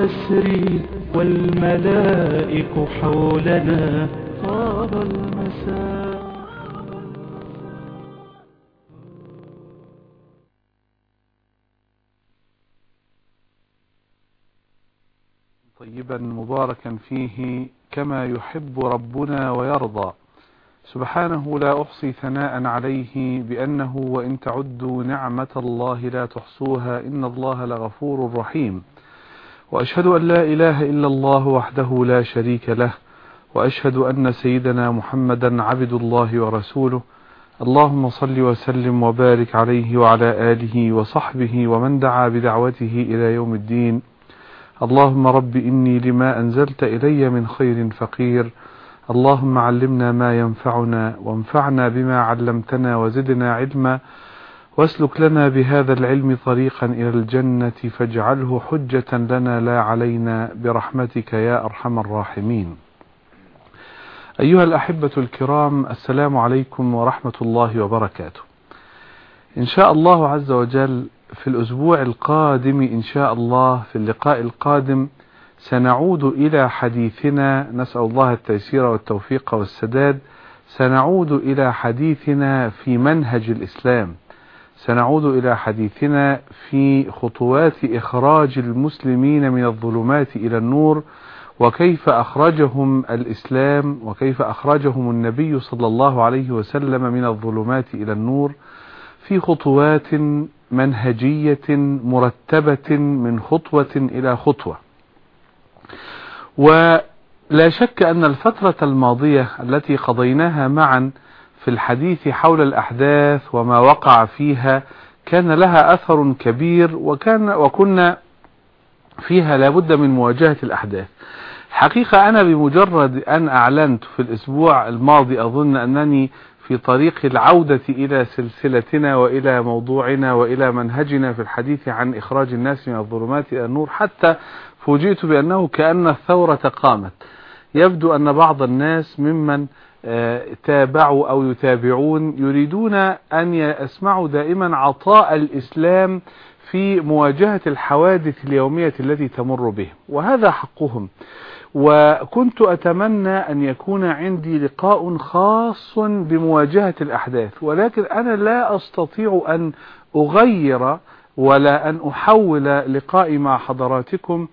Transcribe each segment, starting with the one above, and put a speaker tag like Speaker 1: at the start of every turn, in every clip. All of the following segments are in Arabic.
Speaker 1: تسري والملائك حولنا. طاب المساء.
Speaker 2: طيبا مباركا فيه كما يحب ربنا ويرضى. سبحانه لا أحصي ثناء عليه بأنه وإن تعدوا نعمة الله لا تحصوها إن الله لغفور رحيم. وأشهد أن لا إله إلا الله وحده لا شريك له وأشهد أن سيدنا محمدا عبد الله ورسوله. اللهم صل وسلم وبارك عليه وعلى آله وصحبه ومن دعا بدعوته إلى يوم الدين. اللهم رب إني لما أنزلت إلي من خير فقير. اللهم علمنا ما ينفعنا وانفعنا بما علمتنا وزدنا علما. واسلك لنا بهذا العلم طريقا إلى الجنة فاجعله حجة لنا لا علينا برحمتك يا أرحم الراحمين. أيها الأحبة الكرام السلام عليكم ورحمة الله وبركاته. إن شاء الله عز وجل في الأسبوع القادم إن شاء الله في اللقاء القادم سنعود إلى حديثنا. نسأل الله التيسير والتوفيق والسداد. سنعود إلى حديثنا في منهج الإسلام. سنعود إلى حديثنا في خطوات إخراج المسلمين من الظلمات إلى النور وكيف أخرجهم الإسلام وكيف أخرجهم النبي صلى الله عليه وسلم من الظلمات إلى النور. في خطوات منهجية مرتبة من خطوة إلى خطوة. ولا شك أن الفترة الماضية التي قضيناها معا في الحديث حول الأحداث وما وقع فيها كان لها أثر كبير وكان وكنا فيها لابد من مواجهة الأحداث. حقيقة أنا بمجرد أن أعلنت في الأسبوع الماضي أظن أنني في طريق العودة إلى سلسلتنا وإلى موضوعنا وإلى منهجنا في الحديث عن إخراج الناس من الظلمات إلى النور حتى فوجئت بأنه كأن الثورة قامت. يبدو أن بعض الناس ممن تابعوا أو يتابعون يريدون أن يسمعوا دائما عطاء الإسلام في مواجهة الحوادث اليومية التي تمر بهم. وهذا حقهم. وكنت أتمنى أن يكون عندي لقاء خاص بمواجهة الأحداث. ولكن أنا لا أستطيع أن أغير ولا أن أحول لقائي مع حضراتكم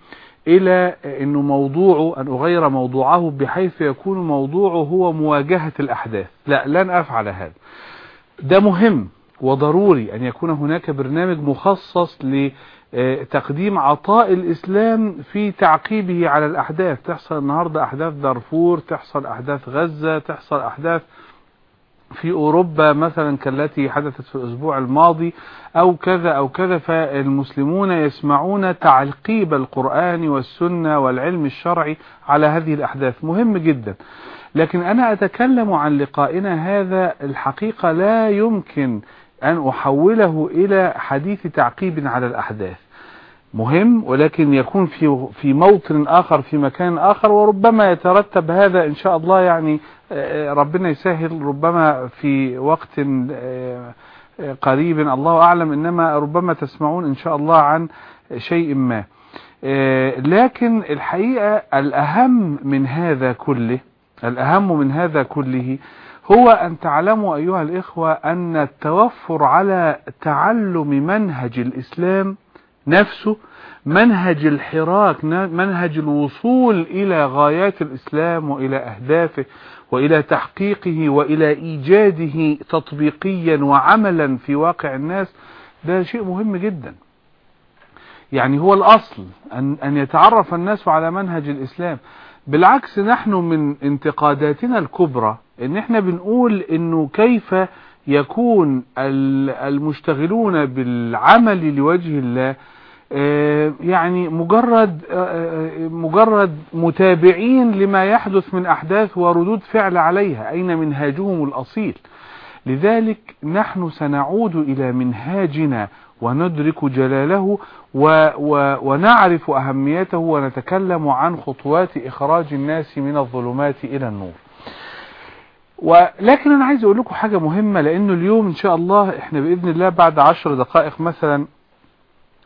Speaker 2: إلى أنه موضوع أن أغير موضوعه بحيث يكون موضوعه هو مواجهة الأحداث. لا لن أفعل هذا. ده مهم وضروري أن يكون هناك برنامج مخصص لتقديم عطاء الإسلام في تعقيبه على الأحداث. تحصل النهاردة أحداث دارفور تحصل أحداث غزة تحصل أحداث في أوروبا مثلا كالتي حدثت في الأسبوع الماضي أو كذا أو كذا فالمسلمون يسمعون تعقيب القرآن والسنة والعلم الشرعي على هذه الأحداث. مهم جدا. لكن أنا أتكلم عن لقائنا هذا الحقيقة لا يمكن أن أحوله إلى حديث تعقيب على الأحداث. مهم ولكن يكون في في موطن آخر في مكان آخر وربما يترتب هذا إن شاء الله يعني ربنا يسهل ربما في وقت قريب. الله أعلم إنما ربما تسمعون إن شاء الله عن شيء ما. لكن الحقيقة الأهم من هذا كله الأهم من هذا كله هو أن تعلموا أيها الإخوة أن التوفر على تعلم منهج الإسلام نفسه منهج الحراك منهج الوصول إلى غايات الإسلام وإلى أهدافه وإلى تحقيقه وإلى إيجاده تطبيقيا وعملا في واقع الناس ده شيء مهم جدا. يعني هو الأصل أن, أن يتعرف الناس على منهج الإسلام. بالعكس نحن من انتقاداتنا الكبرى إن إحنا بنقول إنه كيف يكون المشتغلون بالعمل لوجه الله يعني مجرد مجرد متابعين لما يحدث من أحداث وردود فعل عليها أين منهاجهم الأصيل؟ لذلك نحن سنعود إلى منهاجنا وندرك جلاله و و ونعرف أهميته ونتكلم عن خطوات إخراج الناس من الظلمات إلى النور. ولكن أنا عايز أقول لكم حاجة مهمة لأنه اليوم إن شاء الله إحنا بإذن الله بعد عشر دقائق مثلا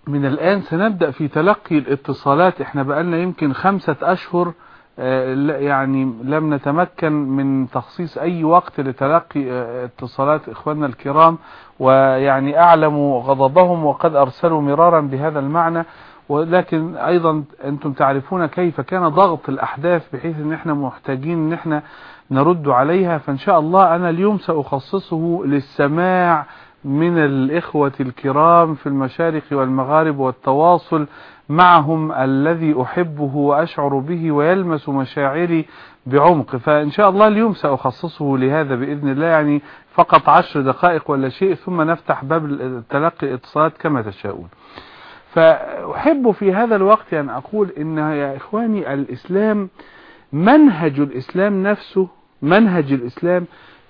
Speaker 2: من الآن سنبدأ في تلقي الاتصالات. إحنا بقالنا يمكن خمسة أشهر آه، يعني لم نتمكن من تخصيص أي وقت لتلقي آه، اتصالات إخواننا الكرام ويعني أعلم غضبهم وقد أرسلوا مرارا بهذا المعنى. ولكن أيضا أنتم تعرفون كيف كان ضغط الأحداث بحيث أن إحنا محتاجين أن إحنا نرد عليها. فإن شاء الله أنا اليوم سأخصصه للسماع من الإخوة الكرام في المشارق والمغارب والتواصل معهم الذي أحبه وأشعر به ويلمس مشاعري بعمق. فإن شاء الله اليوم سأخصصه لهذا بإذن الله يعني فقط عشر دقائق ولا شيء ثم نفتح باب تلقي الاتصالات كما تشاءون. فأحب في هذا الوقت أن أقول إن يا إخواني الإسلام منهج الإسلام نفسه منهج الإسلام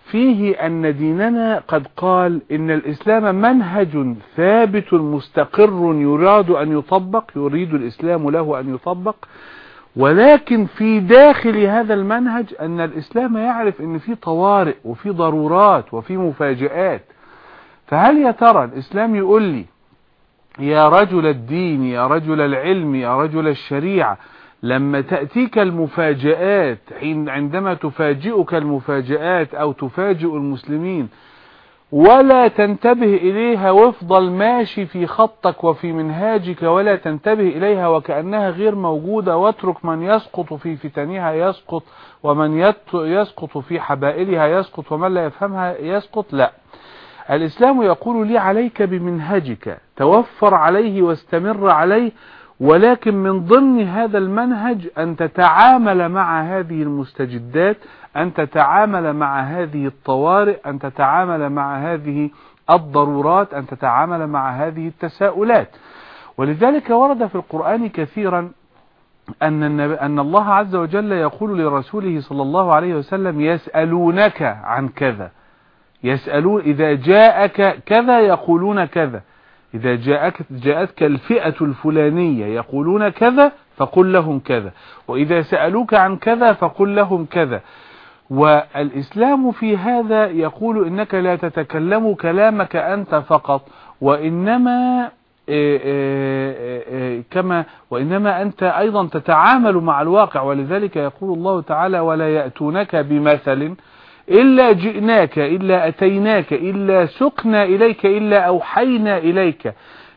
Speaker 2: فيه أن ديننا قد قال إن الإسلام منهج ثابت مستقر يراد أن يطبق يريد الإسلام له أن يطبق. ولكن في داخل هذا المنهج أن الإسلام يعرف أن في طوارئ وفي ضرورات وفي مفاجآت. فهل يا ترى الإسلام يقول لي يا رجل الدين يا رجل العلم يا رجل الشريعة لما تأتيك المفاجآت حين عندما تفاجئك المفاجآت أو تفاجئ المسلمين ولا تنتبه إليها وافضل ماشي في خطك وفي منهاجك ولا تنتبه إليها وكأنها غير موجودة واترك من يسقط في فتنها يسقط ومن يسقط في حبائلها يسقط ومن لا يفهمها يسقط لا. الإسلام يقول لي عليك بمنهجك توفر عليه واستمر عليه ولكن من ضمن هذا المنهج أن تتعامل مع هذه المستجدات أن تتعامل مع هذه الطوارئ أن تتعامل مع هذه الضرورات أن تتعامل مع هذه التساؤلات. ولذلك ورد في القرآن كثيرا أن, أن الله عز وجل يقول لرسوله صلى الله عليه وسلم يسألونك عن كذا. يسألون إذا جاءك كذا يقولون كذا. إذا جاءك جاءتك الفئة الفلانية يقولون كذا فقل لهم كذا. وإذا سألوك عن كذا فقل لهم كذا. والإسلام في هذا يقول إنك لا تتكلم كلامك أنت فقط وإنما كما وإنما أنت أيضا تتعامل مع الواقع. ولذلك يقول الله تعالى ولا يأتونك بمثل إلا جئناك إلا أتيناك إلا سقنا إليك إلا أوحينا إليك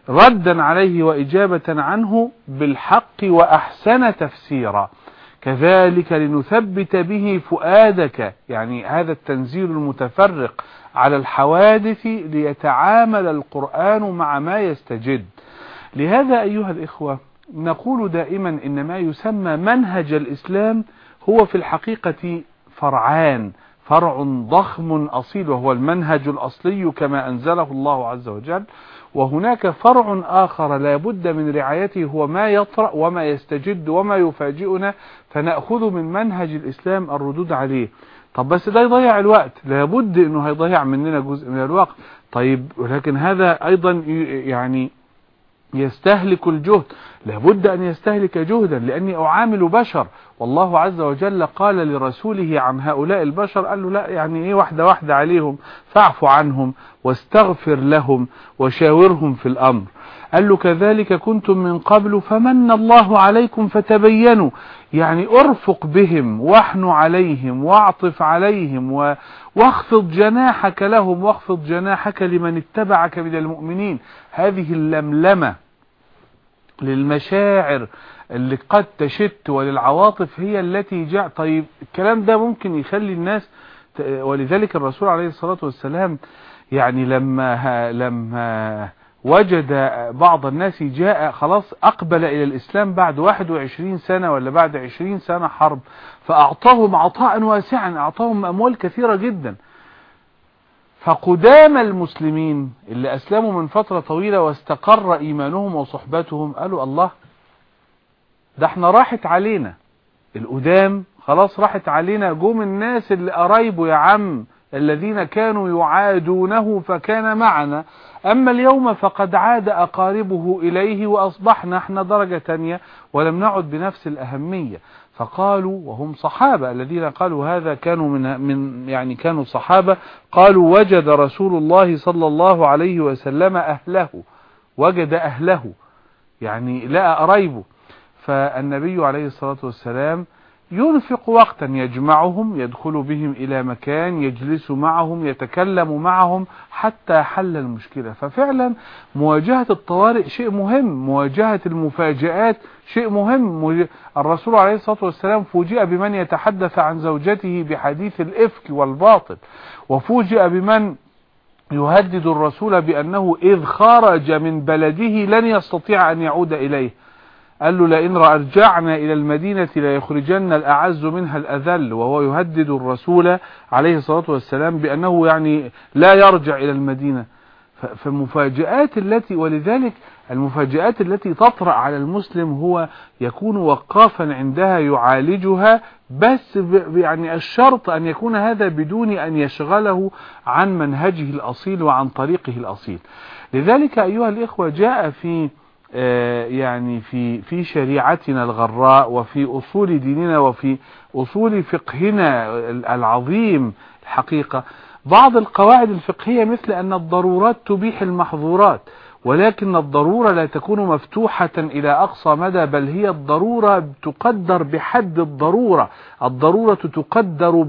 Speaker 2: ردا عليه وإجابة عنه بالحق وأحسن تفسيرا. كذلك لنثبت به فؤادك يعني هذا التنزيل المتفرق على الحوادث ليتعامل القرآن مع ما يستجد. لهذا أيها الإخوة نقول دائما إن ما يسمى منهج الإسلام هو في الحقيقة فرعان. فرع ضخم أصيل وهو المنهج الأصلي كما أنزله الله عز وجل. وهناك فرع آخر لا بد من رعايته هو ما يطرأ وما يستجد وما يفاجئنا فنأخذ من منهج الإسلام الردود عليه. طب بس ده يضيع الوقت. لابد إنه هيضيع مننا جزء من الوقت. طيب ولكن هذا أيضا يعني يستهلك الجهد. لابد أن يستهلك جهدا لأني أعامل بشر. والله عز وجل قال لرسوله عن هؤلاء البشر قال له لا يعني إيه واحدة واحدة عليهم. فاعف عنهم واستغفر لهم وشاورهم في الأمر. قال له كذلك كنتم من قبل فمن الله عليكم فتبينوا. يعني أرفق بهم وأحن عليهم وأعطف عليهم و... واخفض جناحك لهم واخفض جناحك لمن اتبعك من المؤمنين. هذه اللملمة. للمشاعر اللي قد تشت وللعواطف هي التي جاء. طيب الكلام ده ممكن يخلي الناس ولذلك الرسول عليه الصلاة والسلام يعني لما لما وجد بعض الناس جاء خلاص أقبل إلى الإسلام بعد 21 سنة ولا بعد 20 سنة حرب فأعطاهم عطاء واسعا أعطاهم أموال كثيرة جدا. فقدام المسلمين اللي أسلموا من فترة طويلة واستقر إيمانهم وصحبتهم قالوا الله ده إحنا راحت علينا. القدام خلاص راحت علينا. جم الناس اللي قرايبه يا عم الذين كانوا يعادونه فكان معنا. أما اليوم فقد عاد أقاربه إليه وأصبحنا إحنا درجة تانية ولم نعد بنفس الأهمية. فقالوا وهم صحابة الذين قالوا هذا كانوا من, من يعني كانوا صحابة قالوا وجد رسول الله صلى الله عليه وسلم أهله وجد أهله يعني لقى قرايبه فالنبي عليه الصلاة والسلام ينفق وقتا يجمعهم يدخل بهم إلى مكان يجلس معهم يتكلم معهم حتى حل المشكلة. ففعلا مواجهة الطوارئ شيء مهم مواجهة المفاجآت شيء مهم. الرسول عليه الصلاة والسلام فوجئ بمن يتحدث عن زوجته بحديث الإفك والباطل وفوجئ بمن يهدد الرسول بأنه إذ خرج من بلده لن يستطيع أن يعود إليه. قال له لئن رجعنا إلى المدينة ليخرجن الأعز منها الأذل. وهو يهدد الرسول عليه الصلاة والسلام بأنه يعني لا يرجع إلى المدينة. فالمفاجآت التي ولذلك المفاجآت التي تطرأ على المسلم هو يكون وقافا عندها يعالجها بس يعني الشرط أن يكون هذا بدون أن يشغله عن منهجه الأصيل وعن طريقه الأصيل. لذلك أيها الإخوة جاء في يعني في في شريعتنا الغراء وفي أصول ديننا وفي أصول فقهنا العظيم الحقيقة. بعض القواعد الفقهية مثل أن الضرورات تبيح المحظورات ولكن الضرورة لا تكون مفتوحة إلى أقصى مدى بل هي الضرورة تقدر بحد الضرورة. الضرورة تقدر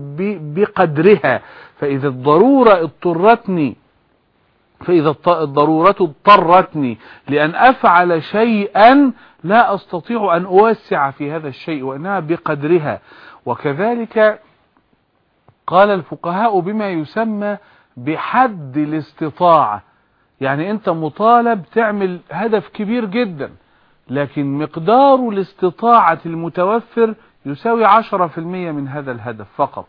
Speaker 2: بقدرها. فإذا الضرورة اضطرتني فإذا الضرورة اضطرتني لأن أفعل شيئا لا أستطيع أن أوسع في هذا الشيء وإنها بقدرها. وكذلك قال الفقهاء بما يسمى بحد الاستطاعة. يعني أنت مطالب تعمل هدف كبير جدا لكن مقدار الاستطاعة المتوفر يساوي عشرة في المية من هذا الهدف فقط.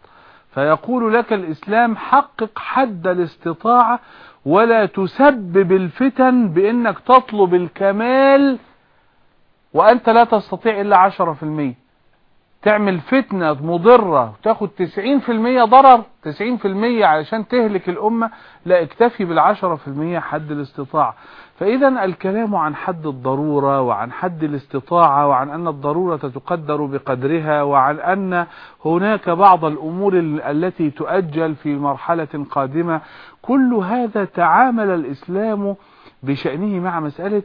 Speaker 2: فيقول لك الإسلام حقق حد الاستطاعة ولا تسبب الفتن بإنك تطلب الكمال وأنت لا تستطيع إلا عشرة في المية. تعمل فتنة مضرة وتاخد تسعين في المية ضرر تسعين في المية علشان تهلك الأمة لا اكتفي بالعشرة في المية حد الاستطاعة فإذا الكلام عن حد الضرورة وعن حد الاستطاعة وعن أن الضرورة تقدر بقدرها وعن أن هناك بعض الأمور التي تؤجل في مرحلة قادمة كل هذا تعامل الإسلام بشأنه مع مسألة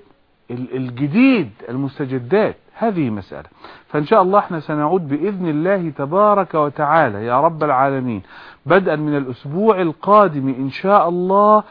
Speaker 2: الجديد المستجدات. هذه مسألة. فإن شاء الله إحنا سنعود بإذن الله تبارك وتعالى. يا رب العالمين. بدءا من الأسبوع القادم إن شاء الله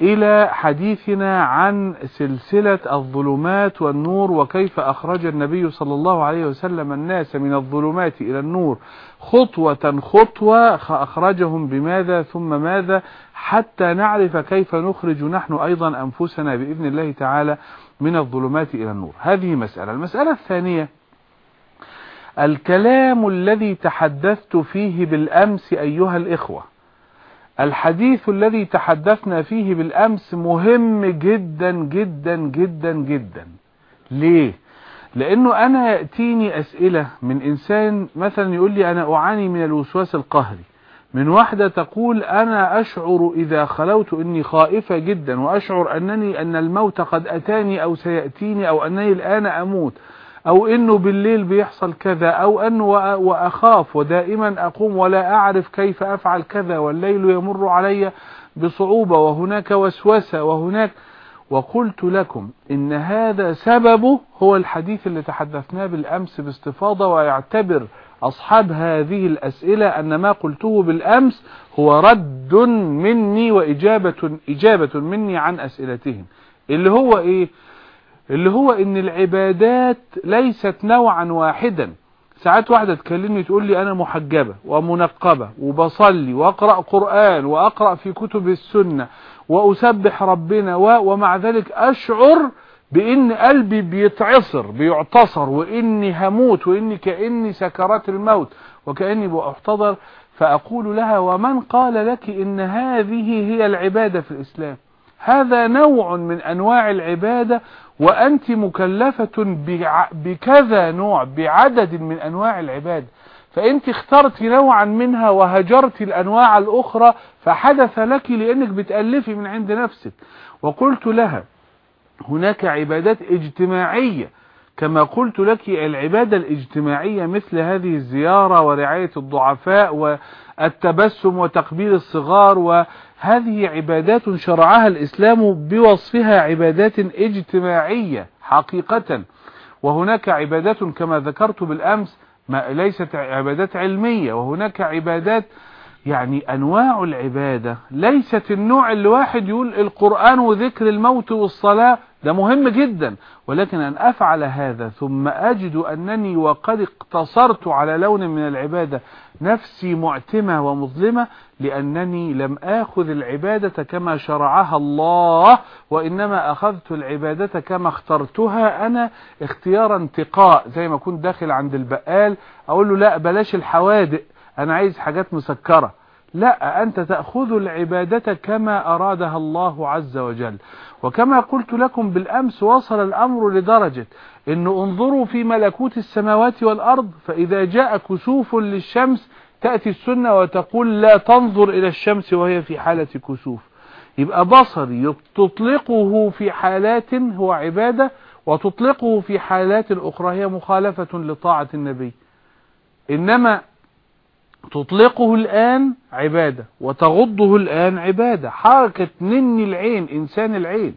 Speaker 2: إلى حديثنا عن سلسلة الظلمات والنور وكيف أخرج النبي صلى الله عليه وسلم الناس من الظلمات إلى النور. خطوة خطوة أخرجهم بماذا ثم ماذا؟ حتى نعرف كيف نخرج نحن أيضا أنفسنا بإذن الله تعالى من الظلمات إلى النور. هذه مسألة. المسألة الثانية الكلام الذي تحدثت فيه بالأمس أيها الإخوة. الحديث الذي تحدثنا فيه بالأمس مهم جدا جدا جدا جدا. ليه؟ لأنه أنا يأتيني أسئلة من إنسان مثلا يقول لي أنا أعاني من الوسواس القهري. من واحدة تقول أنا أشعر إذا خلوت إني خائفة جدا وأشعر أنني أن الموت قد أتاني أو سيأتيني أو أنني الآن أموت أو إنه بالليل بيحصل كذا أو انه وأخاف ودائما أقوم ولا أعرف كيف أفعل كذا والليل يمر علي بصعوبة وهناك وسوسة وهناك وقلت لكم إن هذا سببه هو الحديث اللي تحدثناه بالأمس باستفاضة ويعتبر أصحاب هذه الأسئلة أن ما قلته بالأمس هو رد مني وإجابة إجابة مني عن أسئلتهم. اللي هو إيه؟ اللي هو إن العبادات ليست نوعا واحدا. ساعات واحدة تكلمني تقول لي أنا محجبة ومنقبة وبصلي وأقرأ قرآن وأقرأ في كتب السنة وأسبح ربنا ومع ذلك أشعر بإن قلبي بيتعصر بيعتصر وإني هموت وإني كأني سكرات الموت وكأني بأحتضر فأقول لها ومن قال لك إن هذه هي العبادة في الإسلام؟ هذا نوع من أنواع العبادة وأنت مكلفة بكذا نوع بعدد من أنواع العبادة. فأنت اخترت نوعا منها وهجرت الأنواع الأخرى فحدث لك لأنك بتألفي من عند نفسك. وقلت لها هناك عبادات اجتماعية. كما قلت لك العبادة الاجتماعية مثل هذه الزيارة ورعاية الضعفاء والتبسم وتقبيل الصغار وهذه عبادات شرعها الإسلام بوصفها عبادات اجتماعية حقيقة. وهناك عبادات كما ذكرت بالأمس ما ليست عبادات علمية وهناك عبادات يعني أنواع العبادة. ليست النوع اللي واحد يقول القرآن وذكر الموت والصلاة ده مهم جدا. ولكن أن أفعل هذا ثم أجد أنني وقد اقتصرت على لون من العبادة نفسي معتمة ومظلمة لأنني لم آخذ العبادة كما شرعها الله وإنما أخذت العبادة كما اخترتها أنا اختيار انتقاء زي ما كنت داخل عند البقال أقول له لا بلاش الحوادق. أنا عايز حاجات مسكرة. لا أنت تأخذ العبادة كما أرادها الله عز وجل. وكما قلت لكم بالأمس وصل الأمر لدرجة أنه انظروا في ملكوت السماوات والأرض فإذا جاء كسوف للشمس تأتي السنة وتقول لا تنظر إلى الشمس وهي في حالة كسوف. يبقى بصري تطلقه في حالات هو عبادة وتطلقه في حالات أخرى هي مخالفة لطاعة النبي. إنما تطلقه الآن عبادة وتغضه الآن عبادة. حركة نني العين إنسان العين.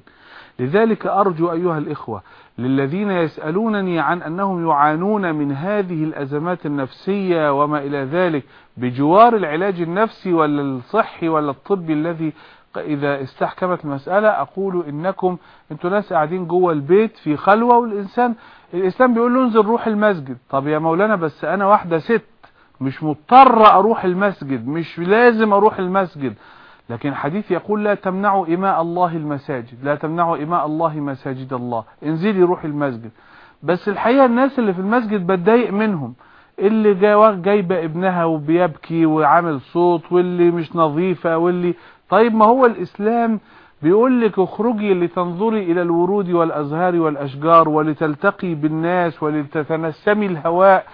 Speaker 2: لذلك أرجو أيها الإخوة للذين يسألونني عن أنهم يعانون من هذه الأزمات النفسية وما إلى ذلك بجوار العلاج النفسي ولا الصحي ولا الطبي الذي إذا استحكمت المسألة أقول إنكم أنتوا ناس قاعدين جوه البيت في خلوة والإنسان الإسلام بيقول له انزل روح المسجد. طب يا مولانا بس أنا واحدة ست. مش مضطر أروح المسجد مش لازم أروح المسجد. لكن حديث يقول لا تمنعوا إماء الله المساجد لا تمنعوا إماء الله مساجد الله. انزلي روح المسجد. بس الحقيقة الناس اللي في المسجد بتضايق منهم. اللي جايبة ابنها وبيبكي وعامل صوت واللي مش نظيفة واللي طيب ما هو الإسلام بيقول لك اخرجي لتنظري إلى الورود والأزهار والأشجار ولتلتقي بالناس ولتتنسمي الهواء.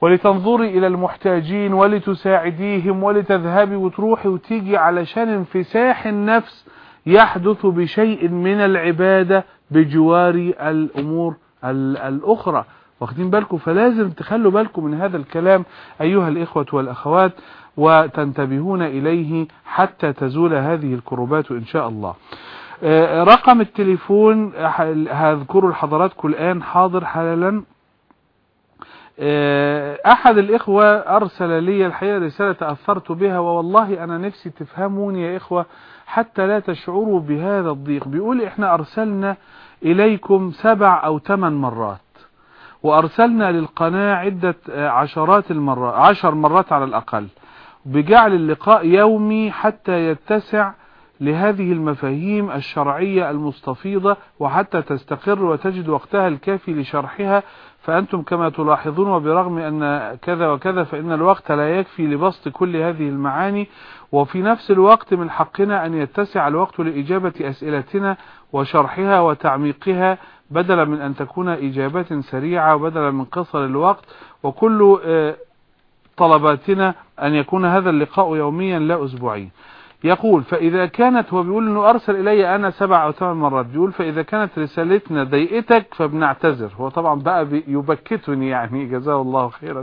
Speaker 2: ولتنظري إلى المحتاجين ولتساعديهم ولتذهبي وتروحي وتيجي علشان انفساح النفس يحدث بشيء من العبادة بجوار الأمور الأخرى. واخدين بالكم؟ فلازم تخلوا بالكم من هذا الكلام أيها الإخوة والأخوات وتنتبهون إليه حتى تزول هذه الكربات إن شاء الله. آه، رقم التليفون هذكره لحضراتكم الآن حاضر حالا. أحد الإخوة أرسل لي الحقيقة رسالة تأثرت بها والله أنا نفسي تفهموني يا إخوة حتى لا تشعروا بهذا الضيق. بيقول إحنا أرسلنا إليكم سبع أو ثمان مرات وأرسلنا للقناة عدة آه، عشرات المرات عشر مرات على الأقل بجعل اللقاء يومي حتى يتسع لهذه المفاهيم الشرعية المستفيضة وحتى تستقر وتجد وقتها الكافي لشرحها فأنتم كما تلاحظون وبرغم أن كذا وكذا فإن الوقت لا يكفي لبسط كل هذه المعاني وفي نفس الوقت من حقنا أن يتسع الوقت لإجابة أسئلتنا وشرحها وتعميقها بدلا من أن تكون إجابات سريعة وبدلا من قصر الوقت وكل آه، طلباتنا أن يكون هذا اللقاء يوميا لا أسبوعيا يقول فإذا كانت هو بيقول أنه أرسل إلي أنا سبع أو ثمان مرات. بيقول فإذا كانت رسالتنا ضيقتك فبنعتذر. هو طبعا بقى يبكتني يعني جزاه الله خيرا.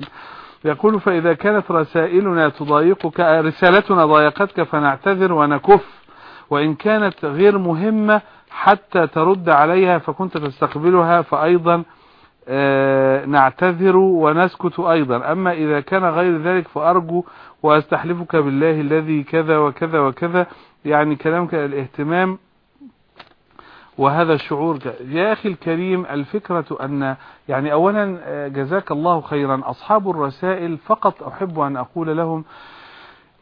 Speaker 2: يقول فإذا كانت رسائلنا تضايقك رسالتنا ضايقتك فنعتذر ونكف. وإن كانت غير مهمة حتى ترد عليها فكنت تستقبلها فأيضا آه، نعتذر ونسكت أيضا. أما إذا كان غير ذلك فأرجو وأستحلفك بالله الذي كذا وكذا وكذا. يعني كلامك الاهتمام وهذا الشعور يا أخي الكريم الفكرة أن يعني أولا آه، جزاك الله خيرا. أصحاب الرسائل فقط أحب أن أقول لهم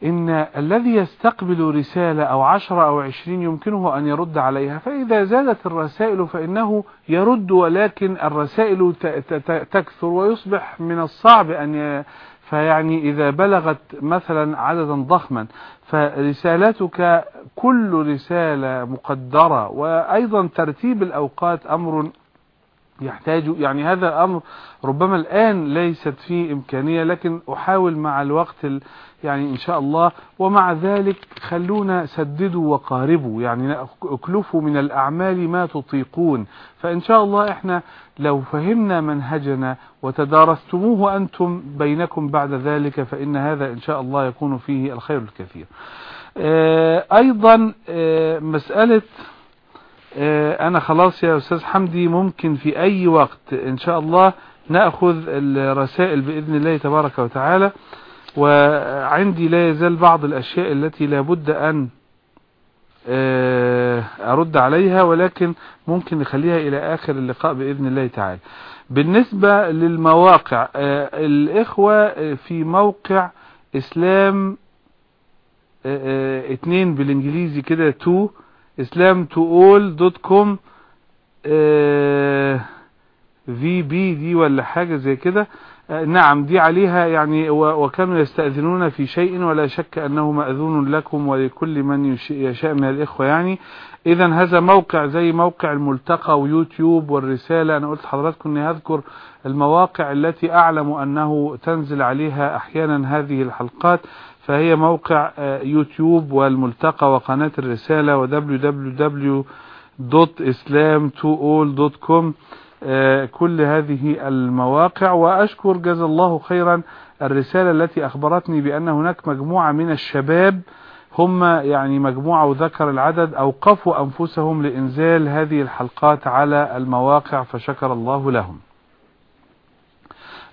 Speaker 2: إن الذي يستقبل رسالة أو عشرة أو عشرين يمكنه أن يرد عليها. فإذا زادت الرسائل فإنه يرد ولكن الرسائل تكثر ويصبح من الصعب أن فيعني إذا بلغت مثلا عددا ضخما فرسالتك كل رسالة مقدرة وأيضا ترتيب الأوقات أمر يحتاج يعني هذا أمر ربما الآن ليست فيه إمكانية لكن أحاول مع الوقت يعني إن شاء الله. ومع ذلك خلونا سددوا وقاربوا يعني اكلفوا من الأعمال ما تطيقون. فإن شاء الله إحنا لو فهمنا منهجنا وتدارستموه أنتم بينكم بعد ذلك فإن هذا إن شاء الله يكون فيه الخير الكثير. آه، أيضا آه، مسألة آه، أنا خلاص يا أستاذ حمدي ممكن في أي وقت إن شاء الله نأخذ الرسائل بإذن الله تبارك وتعالى. وعندي لا يزال بعض الأشياء التي لابد أن أرد عليها ولكن ممكن نخليها إلى آخر اللقاء بإذن الله تعالى. بالنسبة للمواقع آه، الإخوة في موقع إسلام اتنين بالإنجليزي كده to Islam to all dot com في بي دي ولا حاجة زي كده. آه، نعم دي عليها يعني وكانوا يستأذنون في شيء ولا شك أنه مأذون لكم ولكل من يشاء من الإخوة يعني. إذا هذا موقع زي موقع الملتقى ويوتيوب والرسالة. أنا قلت حضراتكم أني هذكر المواقع التي أعلم أنه تنزل عليها أحيانا هذه الحلقات فهي موقع آه، يوتيوب والملتقى وقناة الرسالة و www.islam2all.com آه، كل هذه المواقع. وأشكر جزا الله خيرا الرسالة التي أخبرتني بأن هناك مجموعة من الشباب هم يعني مجموعة وذكر العدد أوقفوا أنفسهم لإنزال هذه الحلقات على المواقع فشكر الله لهم.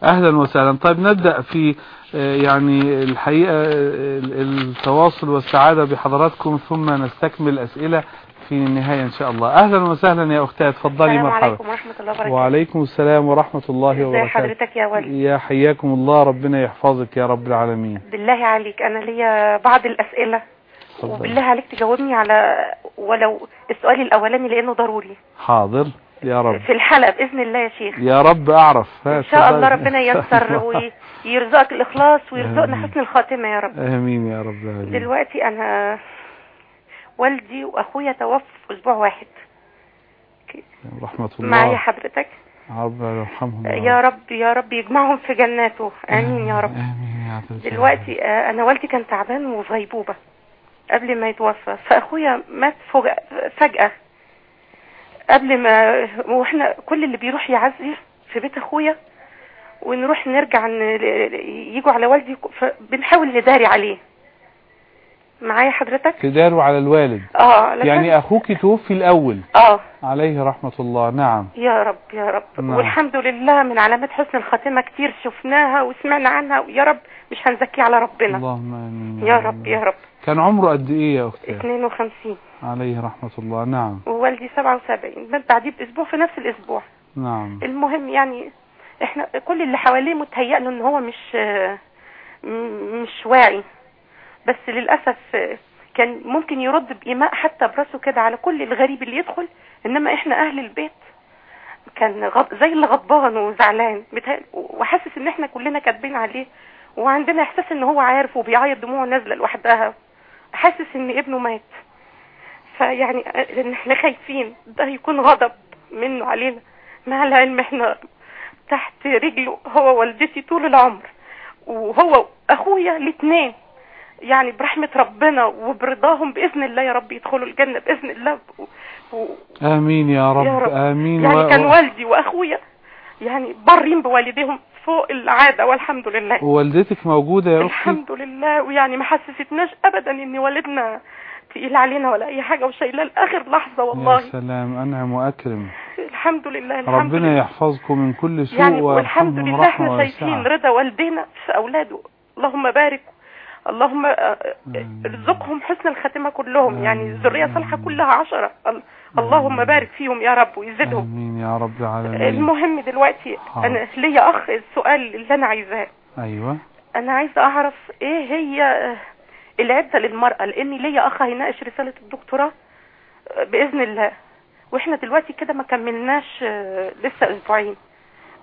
Speaker 2: أهلا وسهلا. طيب نبدأ في آه، يعني الحقيقة آه، التواصل والسعادة بحضراتكم ثم نستكمل الأسئلة في النهاية إن شاء الله. أهلا وسهلا يا أختي اتفضلي مرحبا.
Speaker 3: عليكم ورحمة الله وبركاته.
Speaker 2: وعليكم السلام ورحمة الله وبركاته.
Speaker 3: ازي حضرتك يا ولي
Speaker 2: يا حياكم الله ربنا يحفظك يا رب العالمين.
Speaker 3: بالله عليك أنا ليا بعض الأسئلة. وبالله عليك تجاوبني على ولو السؤال الأولاني لأنه ضروري.
Speaker 2: حاضر يا رب.
Speaker 3: في الحلقة بإذن الله يا شيخ.
Speaker 2: يا رب أعرف.
Speaker 3: إن شاء الله. ربنا ييسر ويرزقك الإخلاص ويرزقنا. حسن الخاتمة يا رب.
Speaker 2: آمين يا رب العالمين.
Speaker 3: دلوقتي أنا والدي وأخويا توفوا في أسبوع واحد.
Speaker 2: رحمة الله.
Speaker 3: معايا حضرتك؟
Speaker 2: رب يرحمهم
Speaker 3: يا رب. يا رب يجمعهم في جناته. آمين يا رب.
Speaker 2: آمين يا.
Speaker 3: دلوقتي آه، أنا والدي كان تعبان وفي غيبوبه قبل ما يتوفى فأخويا مات فجأة, قبل ما وإحنا كل اللي بيروح يعزي في بيت أخويا ونروح نرجع يجوا على والدي بنحاول نداري عليه. معايا حضرتك؟
Speaker 2: تداروا على الوالد.
Speaker 3: آه
Speaker 2: يعني أخوك توفي الأول.
Speaker 3: آه.
Speaker 2: عليه رحمة الله. نعم.
Speaker 3: يا رب يا رب.
Speaker 2: نعم.
Speaker 3: والحمد لله من علامات حسن الخاتمة كتير شفناها وسمعنا عنها يا رب مش هنزكي على ربنا.
Speaker 2: اللهم آمين.
Speaker 3: يا رب يا رب.
Speaker 2: كان عمره قد إيه يا أختي؟
Speaker 3: 52
Speaker 2: عليه رحمة الله. نعم.
Speaker 3: ووالدي 77 مات بعديه بأسبوع في نفس الأسبوع.
Speaker 2: نعم.
Speaker 3: المهم يعني إحنا كل اللي حواليه متهيأ له إن هو مش م- مش واعي. بس للأسف كان ممكن يرد بإيماء حتى براسه كده على كل الغريب اللي يدخل إنما إحنا أهل البيت. كان. زي اللي غضبان وزعلان. بتا... وحاسس إن إحنا كلنا كاتبين عليه وعندنا إحساس إن هو عارف وبيعيط دموعه نازلة لوحدها. حاسس إن ابنه مات. فيعني إن إحنا خايفين ده يكون غضب منه علينا. مع العلم إحنا تحت رجله هو والدتي طول العمر وهو أخويا الاثنين يعني برحمة ربنا وبرضاهم بإذن الله يا رب يدخلوا الجنة بإذن الله. و... و...
Speaker 2: آمين يا رب,
Speaker 3: يا رب.
Speaker 2: آمين.
Speaker 3: يعني
Speaker 2: و-
Speaker 3: كان والدي وأخويا يعني برين بوالديهم فوق العادة والحمد لله.
Speaker 2: ووالدتك موجودة يا أختي؟
Speaker 3: الحمد لله. ويعني ما حسستناش أبدا إن والدنا تقيل علينا ولا أي حاجة وشايلاه لآخر لحظة
Speaker 2: يا
Speaker 3: والله.
Speaker 2: سلام أنعم وأكرم
Speaker 3: الحمد لله الحمد
Speaker 2: ربنا
Speaker 3: لله.
Speaker 2: يحفظكم من كل سوء
Speaker 3: يعني والحمد لله إحنا شايفين رضا والدينا في أولاده. اللهم بارك اللهم آه، آه،. ارزقهم حسن الخاتمة كلهم يعني. الذرية صالحة كلها عشرة. ال- اللهم بارك فيهم يا رب ويزيدهم
Speaker 2: آمين يا رب العالمين.
Speaker 3: المهم دلوقتي
Speaker 2: حاضر.
Speaker 3: أنا ليا أخ السؤال اللي أنا عايزاه.
Speaker 2: أيوة.
Speaker 3: أنا عايزه أعرف إيه هي آه، العدة للمرأة؟ لأني ليا أخ هيناقش رساله الدكتوراه آه، بإذن الله. وإحنا دلوقتي كده ما كملناش آه، لسه أسبوعين.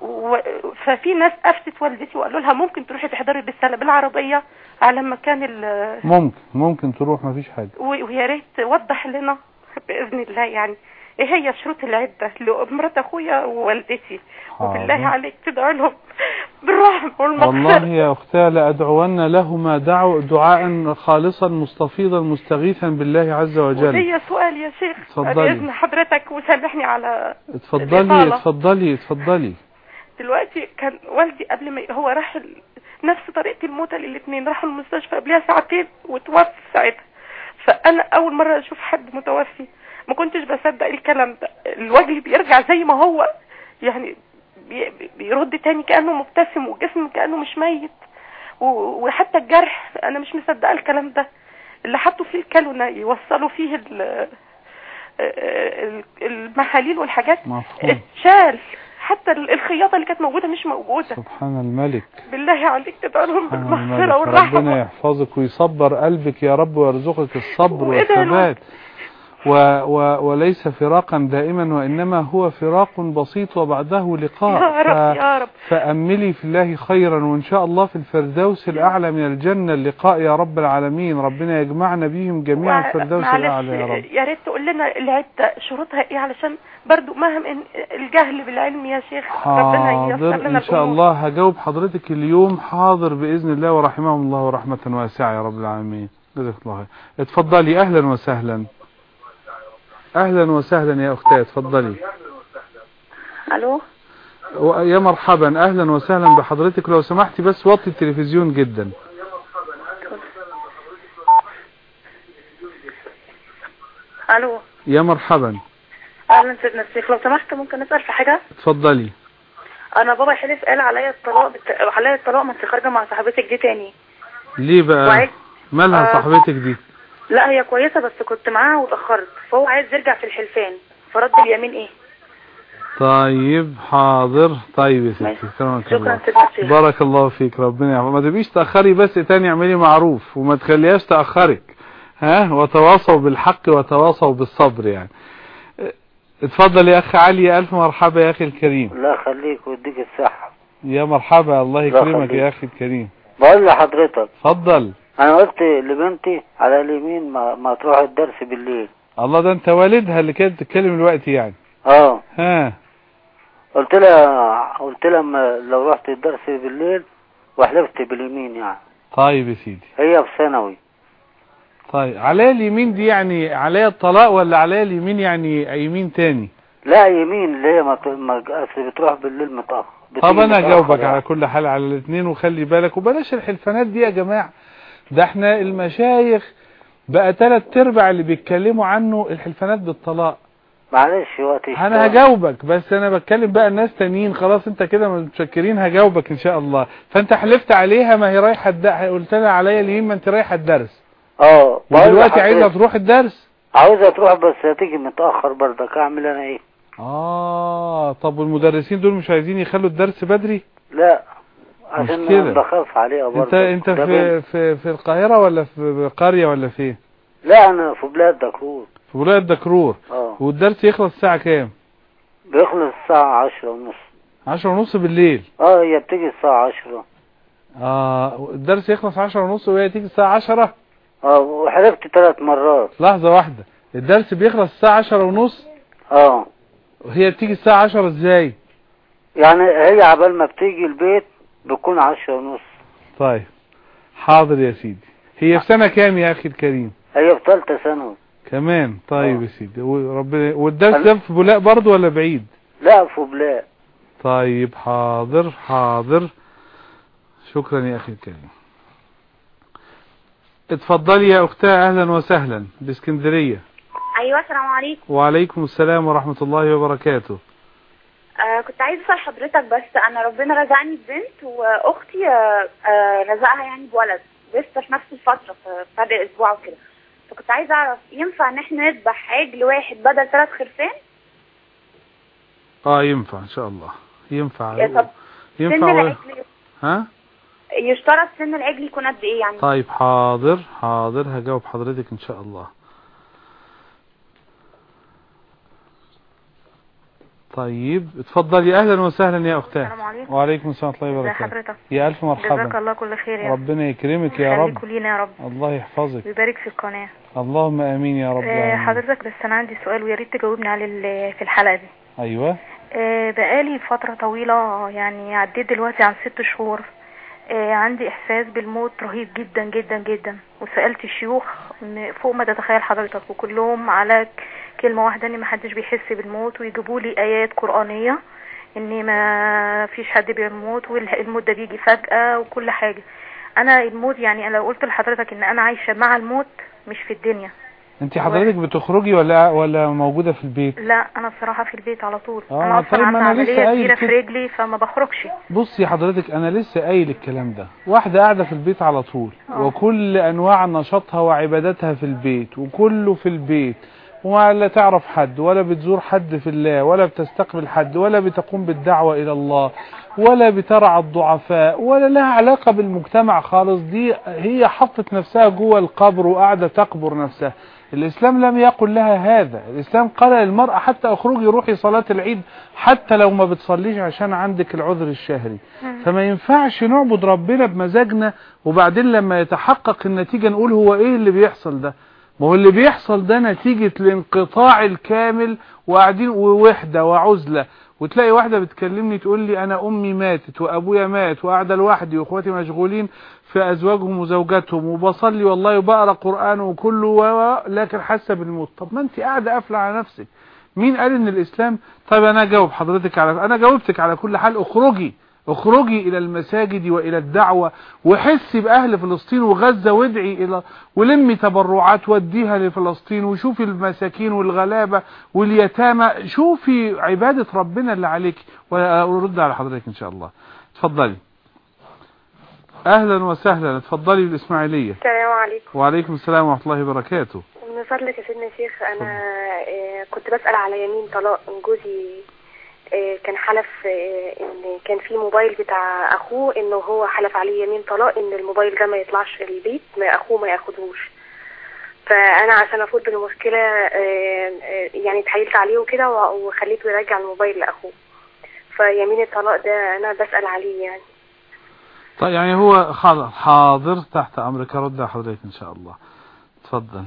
Speaker 3: و- ففي ناس أفتت والدتي وقالوا لها ممكن تروحي تحضري الرساله بالعربية على مكان ال
Speaker 2: ممكن ممكن تروح ما فيش حاجة
Speaker 3: و- ويا ريت توضح لنا بإذن الله يعني إيه هي شروط العدة لمرات أخويا ووالدتي وبالله. عليك تدعوا لهم بالرحمة والمغفرة
Speaker 2: والله يا أختاه لأدعون لهما دعو دعاء خالصا مستفيضا مستغيثا بالله عز وجل
Speaker 3: وليا سؤال يا شيخ
Speaker 2: اتفضلي.
Speaker 3: بإذن حضرتك وسامحني على
Speaker 2: اتفضلي. اتفضلي اتفضلي
Speaker 3: دلوقتي كان والدي قبل ما هو راح. نفس طريقة الموتى للاثنين راحوا المستشفى قبلها ساعتين وتوفى ساعتها. فأنا أول مرة أشوف حد متوفي. ما كنتش بصدق الكلام ده. الوجه بيرجع زي ما هو. يعني بي- بي- بيرد تاني كأنه مبتسم والجسم كأنه مش ميت. وحتى الجرح أنا مش مصدقة الكلام ده. اللي حطوا فيه الكالونة يوصلوا فيه ال- ال- المحاليل والحاجات.
Speaker 2: مفهوم.
Speaker 3: اتشال. حتى ال- الخياطة اللي كانت موجودة مش موجودة.
Speaker 2: سبحان الملك.
Speaker 3: بالله عليك تدعوا لهم
Speaker 2: سبحان
Speaker 3: بالمغفرة
Speaker 2: الملك. ربنا
Speaker 3: والرحمة
Speaker 2: يحفظك ويصبر قلبك يا رب ويرزقك الصبر. والثبات. و و وليس فراقا دائما وإنما هو فراق بسيط وبعده لقاء.
Speaker 3: يا رب يا رب.
Speaker 2: فأملي في الله خيرا وإن شاء الله في الفردوس الأعلى من الجنة اللقاء يا رب العالمين. ربنا يجمعنا بهم جميعا في الفردوس الأعلى يا رب.
Speaker 3: يا ريت تقول لنا العدة شروطها إيه علشان برضو مهم إن الجهل بالعلم يا شيخ. ربنا ييسر
Speaker 2: حاضر
Speaker 3: لنا
Speaker 2: إن شاء. الله هجاوب حضرتك اليوم حاضر بإذن الله ورحمهم الله ورحمة واسعة يا رب العالمين. جزاك الله خير. اتفضلي أهلا وسهلا. أهلا وسهلا يا أختي اتفضلي ألو؟ يا مرحبا أهلا وسهلا بحضرتك. لو سمحتي بس وطي التلفزيون جدا.
Speaker 4: ألو؟
Speaker 2: يا مرحبا.
Speaker 4: أهلا سيدنا الشيخ لو سمحت ممكن نسأل في حاجة؟
Speaker 2: اتفضلي
Speaker 4: أنا بابا حلف قال عليا الطلاق بت... عليا الطلاق ما انت خارجة مع صاحبتك دي تاني.
Speaker 2: ليه بقى؟ مالها
Speaker 4: آه.
Speaker 2: صاحبتك دي؟
Speaker 4: لا هي كويسة بس كنت معاها واتأخرت. فهو عايز يرجع في الحلفان. فرد اليمين إيه؟
Speaker 2: طيب حاضر. طيب يا ستي. كرمك
Speaker 4: شكرا
Speaker 2: الله. بارك الله فيك ربنا يحفظك ما تبيش تأخري بس تاني اعملي معروف وما تخليهاش تأخرك. ها؟ وتواصوا بالحق وتواصوا بالصبر يعني. اتفضل يا أخ علي ألف مرحبا يا أخي الكريم.
Speaker 5: الله يخليك ويديك الصحة.
Speaker 2: يا مرحبا الله يكرمك. يا أخي الكريم.
Speaker 5: بقول لحضرتك.
Speaker 2: اتفضل.
Speaker 5: أنا قلت لبنتي على اليمين ما, ما تروح الدرس بالليل.
Speaker 2: الله ده أنت والدها اللي كانت بتتكلم الوقت يعني.
Speaker 5: آه.
Speaker 2: ها.
Speaker 5: قلت لها قلت لها ما- لو رحت الدرس بالليل وحلفت باليمين يعني.
Speaker 2: طيب يا سيدي.
Speaker 5: هي في ثانوي.
Speaker 2: طيب عليا اليمين دي يعني عليا الطلاق ولا عليا اليمين يعني يمين تاني؟
Speaker 5: لا يمين اللي هي ما, ما بتروح بالليل متأخر
Speaker 2: طب
Speaker 5: أنا
Speaker 2: أجاوبك
Speaker 5: يعني.
Speaker 2: على كل حال على الاثنين وخلي بالك وبلاش الحلفانات دي يا جماعة. ده إحنا المشايخ بقى تلات ارباع اللي بيتكلموا عنه الحلفانات بالطلاق.
Speaker 5: معلش وقت أنا.
Speaker 2: هجاوبك بس أنا بتكلم بقى الناس تانيين خلاص أنت كده متشكرين هجاوبك إن شاء الله. فأنت حلفت عليها ما هي رايحة. قلت لها عليا اليمين ما أنت رايحة الدرس.
Speaker 5: آه بقول
Speaker 2: ودلوقتي
Speaker 5: عايزة
Speaker 2: تروح الدرس؟
Speaker 5: عاوزة تروح بس هتيجي متأخر برضك أعمل أنا إيه؟
Speaker 2: آه طب والمدرسين دول مش عايزين يخلوا الدرس بدري؟
Speaker 5: لا. عشان
Speaker 2: مشكلة.
Speaker 5: أنا بخاف عليها برضه.
Speaker 2: انت انت في. في في القاهرة ولا في قريه ولا فين؟
Speaker 5: لا أنا في بلاد دكرور
Speaker 2: في ولايه دكرور
Speaker 5: آه.
Speaker 2: والدرس يخلص الساعة كام؟
Speaker 5: بيخلص الساعة عشرة ونص.
Speaker 2: عشرة ونص بالليل.
Speaker 5: آه هي بتيجي الساعة عشرة.
Speaker 2: آه الدرس يخلص عشرة ونص وهي تيجي الساعة عشرة؟
Speaker 5: آه وحلفت ثلاث مرات.
Speaker 2: لحظة واحدة. الدرس بيخلص الساعة عشرة ونص؟
Speaker 5: آه.
Speaker 2: وهي بتيجي الساعة عشرة إزاي؟
Speaker 5: يعني هي عبال ما بتيجي البيت بتكون عشرة ونص.
Speaker 2: طيب. حاضر يا سيدي. هي في سنة كام يا أخي الكريم؟
Speaker 5: هي في ثالثة ثانوي
Speaker 2: كمان. طيب
Speaker 5: آه.
Speaker 2: يا سيدي. وربنا والدرس ده في بولاق برضه ولا بعيد؟
Speaker 5: لا في بلاد
Speaker 2: طيب حاضر حاضر. شكرا يا أخي الكريم. اتفضلي يا أختها أهلا وسهلا بإسكندرية.
Speaker 6: أيوه السلام عليكم.
Speaker 2: وعليكم السلام ورحمة الله وبركاته.
Speaker 6: آه كنت عايزة أسأل حضرتك بس أنا ربنا رزقني ببنت وأختي آه آه رزقها يعني بولد لسه في نفس الفترة في فرق أسبوع وكده. فكنت عايزة أعرف ينفع إن إحنا نذبح عجل واحد بدل ثلاث خرفان؟
Speaker 2: آه ينفع إن شاء الله. ينفع.
Speaker 6: يا سن
Speaker 2: ينفع ولا-
Speaker 6: العجل.
Speaker 2: ها؟
Speaker 6: يشترط سن العجل يكون قد إيه يعني؟
Speaker 2: طيب حاضر حاضر. هجاوب حضرتك إن شاء الله. طيب. اتفضلي أهلا وسهلا يا أختاه.
Speaker 3: السلام عليكم.
Speaker 2: وعليكم السلام ورحمة الله وبركاته.
Speaker 3: حضرتك؟
Speaker 2: يا ألف
Speaker 3: جزاك
Speaker 2: مرحبا
Speaker 3: الله كل خير يا رب.
Speaker 2: ربنا يكرمك يا رب.
Speaker 3: لينا يا رب.
Speaker 2: الله يحفظك.
Speaker 3: ويبارك في القناة.
Speaker 2: اللهم آمين يا رب.
Speaker 3: آه، حضرتك بس أنا عندي سؤال ويا ريت تجاوبني عليه في الحلقة دي.
Speaker 2: أيوه.
Speaker 3: آه، بقالي فترة طويلة يعني عديت دلوقتي عن ست شهور. آه، عندي إحساس بالموت رهيب جدا جدا جدا. وسألت الشيوخ فوق ما تتخيل حضرتك وكلهم على كلمة واحدة ان محدش بيحس بالموت ويجيبوا لي آيات قرآنية ان ما فيش حد بيموت والموت ده بيجي فجأة وكل حاجة. أنا الموت يعني أنا لو قلت لحضرتك إن أنا عايشة مع الموت مش في الدنيا.
Speaker 2: أنت حضرتك بتخرجي ولا ولا موجودة في البيت؟
Speaker 7: لا أنا بصراحة في البيت على طول.
Speaker 2: آه،
Speaker 7: أنا
Speaker 2: طيب
Speaker 7: أصلا
Speaker 2: ما لسه
Speaker 7: عملية
Speaker 2: قايل
Speaker 7: كبيرة في. رجلي فما بخرجش.
Speaker 2: بصي حضرتك أنا لسه قايل الكلام ده. واحدة قاعدة في البيت على طول
Speaker 7: آه.
Speaker 2: وكل أنواع نشاطها وعباداتها في البيت وكله في البيت. وما لا تعرف حد ولا بتزور حد في الله ولا بتستقبل حد ولا بتقوم بالدعوة إلى الله ولا بترعى الضعفاء ولا لها علاقة بالمجتمع خالص. دي هي حطت نفسها جوه القبر وقاعدة تقبر نفسها. الإسلام لم يقل لها هذا. الإسلام قال للمرأة حتى اخرجي روحي صلاة العيد حتى لو ما بتصليش عشان عندك العذر الشهري. فما ينفعش نعبد ربنا بمزاجنا وبعدين لما يتحقق النتيجة نقول هو إيه اللي بيحصل ده؟ ما هو اللي بيحصل ده نتيجة الانقطاع الكامل وقاعدين ووحدة وعزلة. وتلاقي واحدة بتكلمني تقول لي أنا أمي ماتت وأبويا مات وقاعدة لوحدي وإخواتي مشغولين في أزواجهم وزوجاتهم وبصلي والله وبقرأ قرآن وكله لكن حاسة بالموت. طب ما انت قاعدة قافلة على نفسك. مين قال إن الإسلام؟ طيب أنا أجاوب حضرتك على أنا جاوبتك على كل حال أخرجي. اخرجي إلى المساجد وإلى الدعوة وحسي بأهل فلسطين وغزة وادعي إلى ولمي تبرعات وديها لفلسطين وشوفي المساكين والغلابة واليتامى. شوفي عبادة ربنا اللي عليك. وارد على حضرتك إن شاء الله. اتفضلي أهلا وسهلا. اتفضلي بالاسماعيلية
Speaker 8: السلام عليكم.
Speaker 2: وعليكم السلام ورحمة الله وبركاته.
Speaker 8: من فضلك يا سيدنا شيخ أنا آه، كنت بسأل على يمين طلاق جوزي كان حلف آه، إن كان في موبايل بتاع أخوه انه هو حلف عليه يمين طلاق إن الموبايل ده ما يطلعش البيت ما أخوه ما ياخدهوش. فأنا عشان افض المشكلة آه، آه، يعني اتحايلت عليه وكده وخليته يرجع الموبايل لأخوه. فيمين الطلاق ده أنا بسأل عليه يعني.
Speaker 2: طيب يعني هو حاضر تحت أمرك على حضرتك إن شاء الله. اتفضل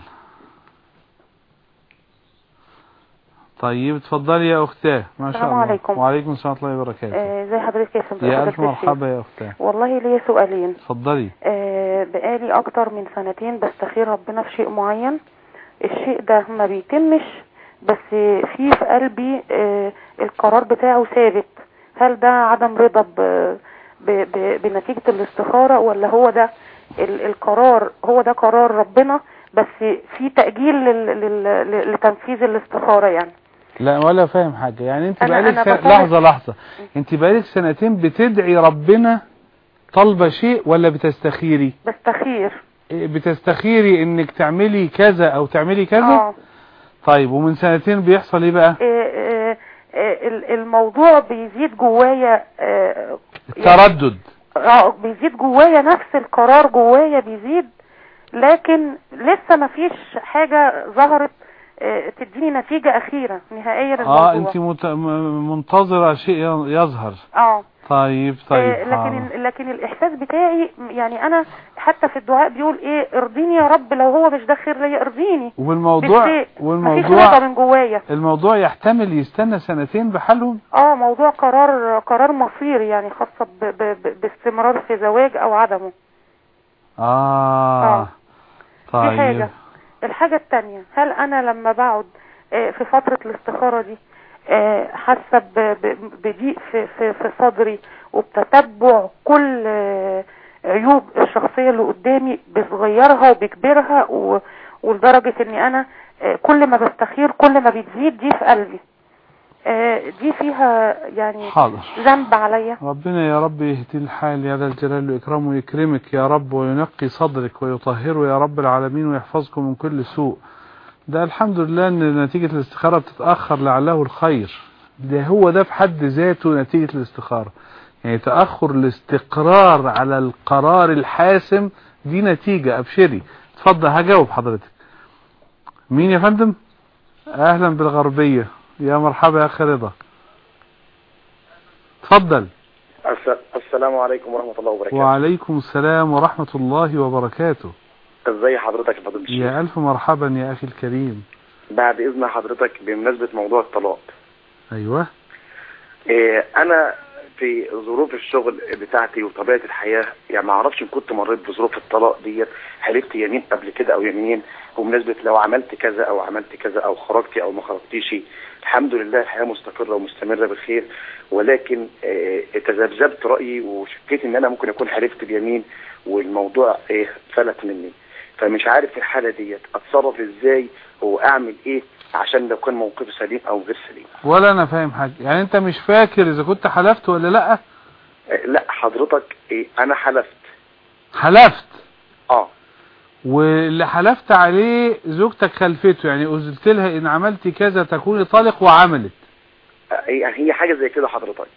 Speaker 2: طيب اتفضلي يا أختاه. ما شاء
Speaker 9: السلام
Speaker 2: الله.
Speaker 9: عليكم.
Speaker 2: وعليكم السلام ورحمة الله وبركاته.
Speaker 9: آه، زي حضرتك يا فندم
Speaker 2: يا ألف مرحبا يا أختاه.
Speaker 9: والله ليا سؤالين.
Speaker 2: اتفضلي
Speaker 9: آه، بقالي أكتر من سنتين بستخير ربنا في شيء معين. الشيء ده ما بيتمش بس في في قلبي آه، القرار بتاعه ثابت. هل ده عدم رضا ب- ب- ب- بنتيجة الاستخارة ولا هو ده ال- القرار هو ده قرار ربنا بس في تأجيل لل- لل- لتنفيذ الاستخارة يعني؟
Speaker 2: لا ولا فاهم حاجة. يعني انت بقالك سنة لحظة لحظة. انت بقالك سنتين بتدعي ربنا طالبه شيء ولا بتستخيري؟
Speaker 9: بستخير.
Speaker 2: إيه، بتستخيري انك تعملي كذا أو تعملي كذا؟
Speaker 9: آه.
Speaker 2: طيب ومن سنتين بيحصل إيه بقى؟
Speaker 9: آه، آه، ال- الموضوع بيزيد جوايا آه،
Speaker 2: التردد.
Speaker 9: آه بيزيد جوايا نفس القرار جوايا بيزيد لكن لسه ما فيش حاجة ظهرت تديني نتيجة أخيرة نهائية للموضوع.
Speaker 2: آه انت مت... منتظرة شيء يظهر.
Speaker 9: آه.
Speaker 2: طيب طيب
Speaker 9: آه، لكن
Speaker 2: حاضر.
Speaker 9: لكن الإحساس بتاعي يعني أنا حتى في الدعاء بيقول إيه إرضيني يا رب لو هو مش ده خير ليا إرضيني.
Speaker 2: والموضوع
Speaker 9: بالشيء.
Speaker 2: والموضوع
Speaker 9: من جوايا.
Speaker 2: الموضوع يحتمل يستنى سنتين بحالهم؟
Speaker 9: آه موضوع قرار قرار مصيري يعني خاصة ب ب باستمرار في زواج أو عدمه.
Speaker 2: آه,
Speaker 9: آه.
Speaker 2: طيب.
Speaker 9: دي حاجة. الحاجة التانية هل أنا لما بقعد آه، في فترة الاستخارة دي آه، حاسة بضيق في, في, صدري وبتتبع كل آه، عيوب الشخصية اللي قدامي بصغيرها وبكبرها ولدرجة إني أنا كل ما بستخير كل ما بتزيد دي في قلبي. دي فيها يعني
Speaker 2: حاضر.
Speaker 9: ذنب عليا.
Speaker 2: ربنا يا رب يهدي الحال يا ذا الجلال والإكرام ويكرمك يا رب وينقي صدرك ويطهره يا رب العالمين ويحفظكم من كل سوء. ده الحمد لله إن نتيجة الاستخارة بتتأخر لعله الخير. ده هو ده في حد ذاته نتيجة الاستخارة. يعني تأخر الاستقرار على القرار الحاسم دي نتيجة أبشري. اتفضل هجاوب حضرتك. مين يا فندم؟ أهلا بالغربية. يا مرحبا يا أخي رضا. اتفضل
Speaker 10: الس- السلام عليكم ورحمة الله وبركاته.
Speaker 2: وعليكم السلام ورحمة الله وبركاته.
Speaker 10: ازي حضرتك يا فضيلة الشيخ؟
Speaker 2: يا ألف مرحبا يا أخي الكريم.
Speaker 10: بعد إذن حضرتك بمناسبة موضوع الطلاق.
Speaker 2: أيوة.
Speaker 10: إيه أنا في ظروف الشغل بتاعتي وطبيعة الحياة يعني ما أعرفش إن كنت مريت بظروف الطلاق ديت حلفت يمين قبل كده أو يمين وبمناسبة لو عملت كذا أو عملت كذا أو خرجتي أو ما خرجتيش الحمد لله الحياة مستقرة ومستمرة بخير ولكن آه، تذبذبت رأيي وشكيت إن أنا ممكن أكون حلفت بيمين والموضوع إيه فلت مني. فمش عارف في الحالة ديت أتصرف إزاي وأعمل إيه عشان لو كان موقفي سليم أو غير سليم.
Speaker 2: ولا أنا فاهم حاجة. يعني أنت مش فاكر إذا كنت حلفت ولا لأ؟
Speaker 10: آه، لأ حضرتك إيه أنا حلفت.
Speaker 2: حلفت؟
Speaker 10: آه.
Speaker 2: واللي حلفت عليه زوجتك خلفته يعني قلت لها إن عملت كذا تكوني طالق وعملت.
Speaker 10: يعني هي حاجة زي كده حضرتك.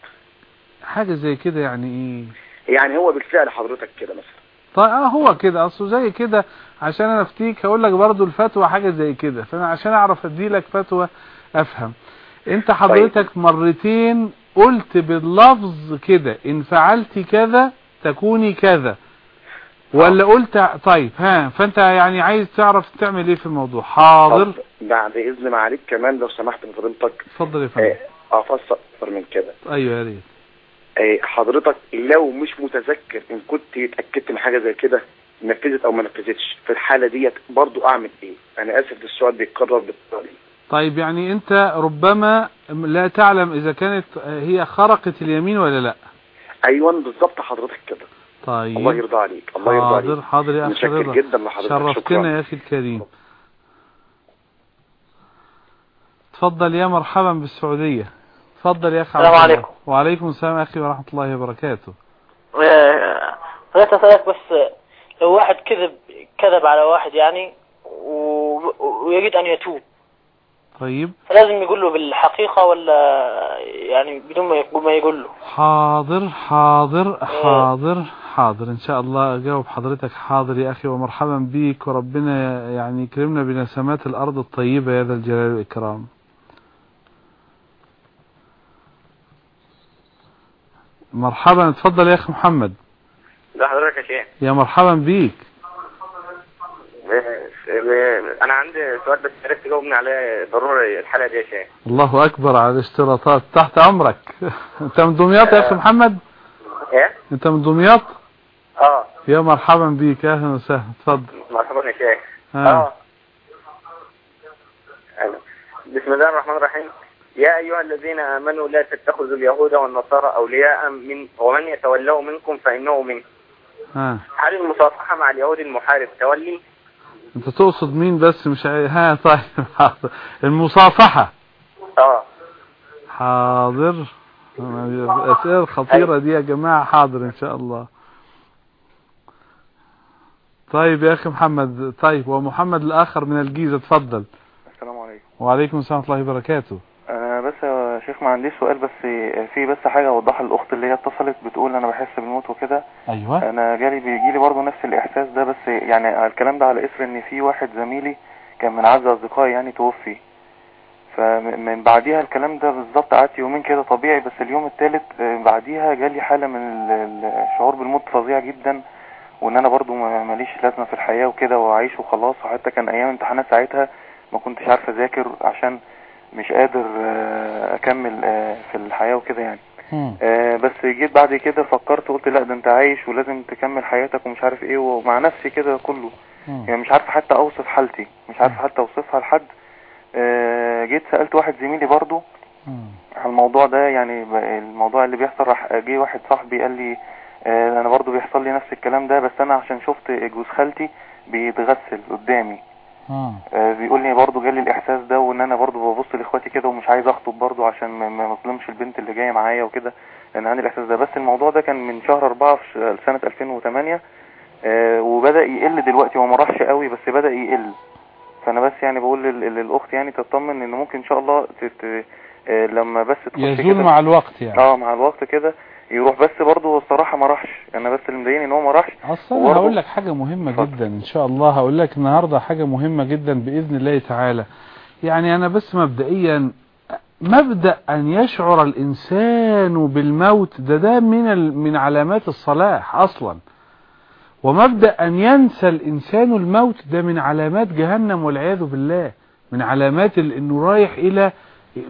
Speaker 2: حاجة زي كده يعني إيه؟
Speaker 10: يعني هو بالفعل حضرتك كده مثلا.
Speaker 2: طيب هو كده أصله زي كده عشان أنا أفتيك هقول لك برضو الفتوى حاجة زي كده فأنا عشان أعرف ادي لك فتوى أفهم. أنت حضرتك مرتين قلت باللفظ كده إن فعلت كذا تكوني كذا. ولا قلت طيب ها فأنت يعني عايز تعرف تعمل إيه في الموضوع؟ حاضر.
Speaker 10: بعد إذن معاليك كمان لو سمحت من فضيلتك
Speaker 2: اتفضل يا فندم.
Speaker 10: آه، افصل أكتر من كده.
Speaker 2: أيوه يا ريت.
Speaker 10: حضرتك لو مش متذكر إن كنت اتأكدت من حاجة زي كده نفذت أو ما نفذتش. في الحالة ديت برضو أعمل إيه؟ أنا آسف السؤال بيتكرر بالطريقة
Speaker 2: طيب يعني أنت ربما لا تعلم إذا كانت هي خرقت اليمين ولا لأ.
Speaker 10: أيوه بالظبط حضرتك كده.
Speaker 2: طيب.
Speaker 10: الله يرضى عليك الله يرضى عليك.
Speaker 2: حاضر حاضر يا أخي
Speaker 10: متشكر جدا لحضرتك.
Speaker 2: شرفتنا يا أخي الكريم. اتفضل يا مرحبا بالسعودية. اتفضل يا أخي
Speaker 11: السلام. عليكم.
Speaker 2: وعليكم السلام أخي ورحمة الله وبركاته.
Speaker 11: آه، بغيت أسألك بس آه، لو واحد كذب كذب على واحد يعني ويريد أن يتوب.
Speaker 2: طيب.
Speaker 11: فلازم يقول له بالحقيقة ولا يعني بدون ما يق- ما يقول له؟
Speaker 2: حاضر حاضر حاضر حاضر. إن شاء الله أجاوب حضرتك حاضر يا أخي ومرحبا بيك وربنا يعني يكرمنا بنسمات الأرض الطيبة يا ذا الجلال والإكرام. مرحبا اتفضل يا أخي محمد.
Speaker 12: ده حضرتك يا شيخ.
Speaker 2: يا مرحبا بيك.
Speaker 12: أنا عندي سؤال بس عرفت تجاوبني عليه ضروري الحلقة دي يا شيخ.
Speaker 2: الله أكبر على الاشتراطات. تحت أمرك. أنت من دمياط يا أخي محمد؟
Speaker 12: إيه؟
Speaker 2: أنت من دمياط؟
Speaker 12: آه.
Speaker 2: يا مرحبا بيك. أهلا وسهلا. اتفضل.
Speaker 12: مرحبا يا شيخ. آه. أهلا. بسم الله الرحمن الرحيم. يا أيها الذين آمنوا لا تتخذوا اليهود والنصارى أولياء من ومن يتولوا منكم فإنه منهم
Speaker 2: ها.
Speaker 12: هل المصافحة مع اليهود المحارب تولي؟
Speaker 2: أنت تقصد مين بس؟ مش. ها طيب حاضر. المصافحة.
Speaker 12: آه.
Speaker 2: حاضر. الأسئلة الخطيرة دي يا جماعة حاضر إن شاء الله. طيب يا أخي محمد طيب ومحمد الآخر من الجيزة اتفضل.
Speaker 13: السلام عليكم.
Speaker 2: وعليكم السلام ورحمة الله وبركاته.
Speaker 13: شيخ ما عنديش سؤال بس في بس حاجة أوضحها للأخت اللي هي اتصلت بتقول أنا بحس بالموت وكده.
Speaker 2: أيوة.
Speaker 13: أنا جالي بيجي لي برضه نفس الإحساس ده بس يعني الكلام ده على اثر إن في واحد زميلي كان من أعز أصدقائي يعني توفي. فمن بعديها الكلام ده بالظبط قعدت يومين كده طبيعي بس اليوم الثالث بعديها جالي حالة من ال- ال- الشعور بالموت فظيع جدا وإن أنا برضو ما- ماليش لازمة في الحياة وكده وأعيش وخلاص. وحتى كان أيام امتحانات ساعتها ما كنتش عارف أذاكر عشان مش قادر آه، أكمل آه، في الحياة وكده يعني. آه، بس جيت بعد كده فكرت قلت لا ده انت عايش ولازم تكمل حياتك ومش عارف إيه ومع نفسي كده كله. يعني مش عارف حتى أوصف حالتي مش عارف حتى أوصفها لحد. جيت سألت واحد زميلي برضو على الموضوع ده يعني الموضوع اللي بيحصل راح جه واحد صاحبي قال لي أنا برضو بيحصل لي نفس الكلام ده بس أنا عشان شفت جوز خالتي بيتغسل قدامي. آه، بيقول لي برضو جالي الإحساس ده وإن أنا برضو ببص لإخواتي كده ومش عايز أخطب برضو عشان ما أظلمش البنت اللي جاية معايا وكده. لأن عندي الإحساس ده. بس الموضوع ده كان من شهر أربعة في سنة 2008 آه، وبدأ يقل دلوقتي. هو ما راحش قوي بس بدأ يقل. فأنا بس يعني بقول لل- للأخت يعني تطمن إن ممكن إن شاء الله تت... آه، لما بس تخش
Speaker 2: يزول
Speaker 13: كده
Speaker 2: مع الوقت يعني.
Speaker 13: آه مع الوقت كده يروح بس برضو الصراحة ما راحش. أنا بس اللي مضايقني إن هو ما راحش.
Speaker 2: أنا
Speaker 13: وبرضه-
Speaker 2: هقول لك حاجة مهمة جدا إن شاء الله. هقول لك النهاردة حاجة مهمة جدا بإذن الله تعالى. يعني أنا بس مبدئيا مبدأ أن يشعر الإنسان بالموت ده ده من ال- من علامات الصلاح أصلا. ومبدأ أن ينسى الإنسان الموت ده من علامات جهنم والعياذ بالله. من علامات إنه رايح إلى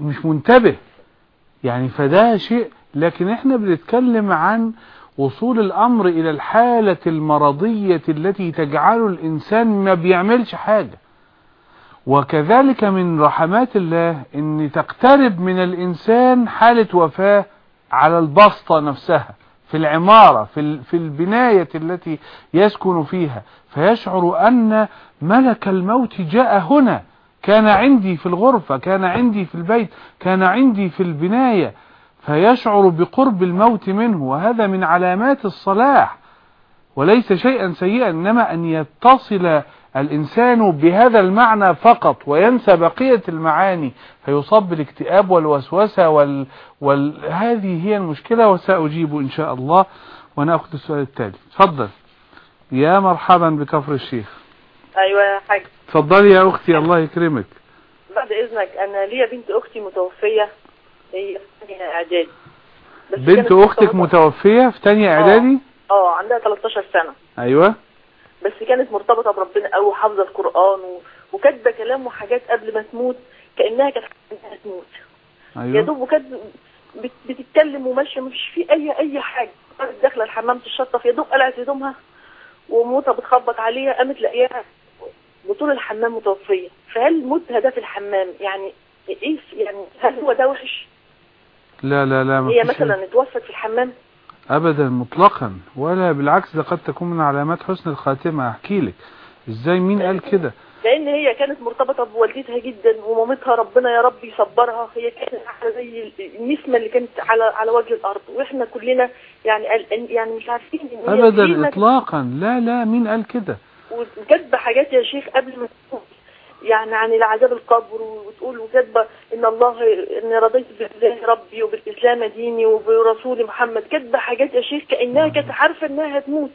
Speaker 2: مش منتبه. يعني فده شيء لكن إحنا بنتكلم عن وصول الأمر إلى الحالة المرضية التي تجعل الإنسان ما بيعملش حاجة. وكذلك من رحمات الله إن تقترب من الإنسان حالة وفاة على البسطة نفسها في العمارة في في البناية التي يسكن فيها. فيشعر أن ملك الموت جاء هنا. كان عندي في الغرفة كان عندي في البيت كان عندي في البناية. فيشعر بقرب الموت منه وهذا من علامات الصلاح وليس شيئا سيئا إنما أن يتصل الإنسان بهذا المعنى فقط وينسى بقية المعاني فيصاب بالاكتئاب والوسوسة وال... وال... هذه هي المشكلة وسأجيب إن شاء الله ونأخذ السؤال التالي. تفضل. يا مرحبا بكفر الشيخ.
Speaker 14: أيوه يا حاج.
Speaker 2: تفضلي يا أختي الله يكرمك.
Speaker 14: بعد إذنك أنا ليا بنت أختي متوفية. هي في ثانية اعدادي
Speaker 2: بنت
Speaker 14: مرتبطة-
Speaker 2: متوفية في تانية إعدادي؟
Speaker 14: آه عندها 13 سنة.
Speaker 2: أيوة.
Speaker 14: بس كانت مرتبطة بربنا قوي وحافظة القرآن و... وكاتبة كلام وحاجات قبل ما تموت كأنها كانت انها تموت. يا
Speaker 2: أيوة
Speaker 14: دوب وكانت بت... بتتكلم وماشية مفيش في اي أي حاجة. كانت داخلة الحمام تشطف يا دوب قلعت هدومها وموتها بتخبط عليها قامت لاقيها بطول الحمام متوفية. فهل موتها ده في الحمام يعني إيه يعني هل هو ده وحش؟
Speaker 2: لا لا لا
Speaker 14: هي مثلا اتوفت في الحمام؟
Speaker 2: ابدا مطلقا. ولا بالعكس ده قد تكون من علامات حسن الخاتمة. أحكي لك. إزاي مين قال كده؟
Speaker 14: لأن هي كانت مرتبطة بوالدتها جدا ومامتها ربنا يا رب يصبرها هي كانت عامله زي النسمة اللي كانت على على وجه الأرض. وإحنا كلنا يعني يعني مش عارفين
Speaker 2: ابدا اطلاقا. لا لا مين قال كده؟
Speaker 14: وكاتبة حاجات يا شيخ قبل ما يعني عن العذاب القبر وتقول وكاتبة إن الله إن رضيت بالله ربي وبالإسلام ديني وبرسول محمد. كاتبة حاجات يا شيخ كأنها كانت عارفة إنها هتموت.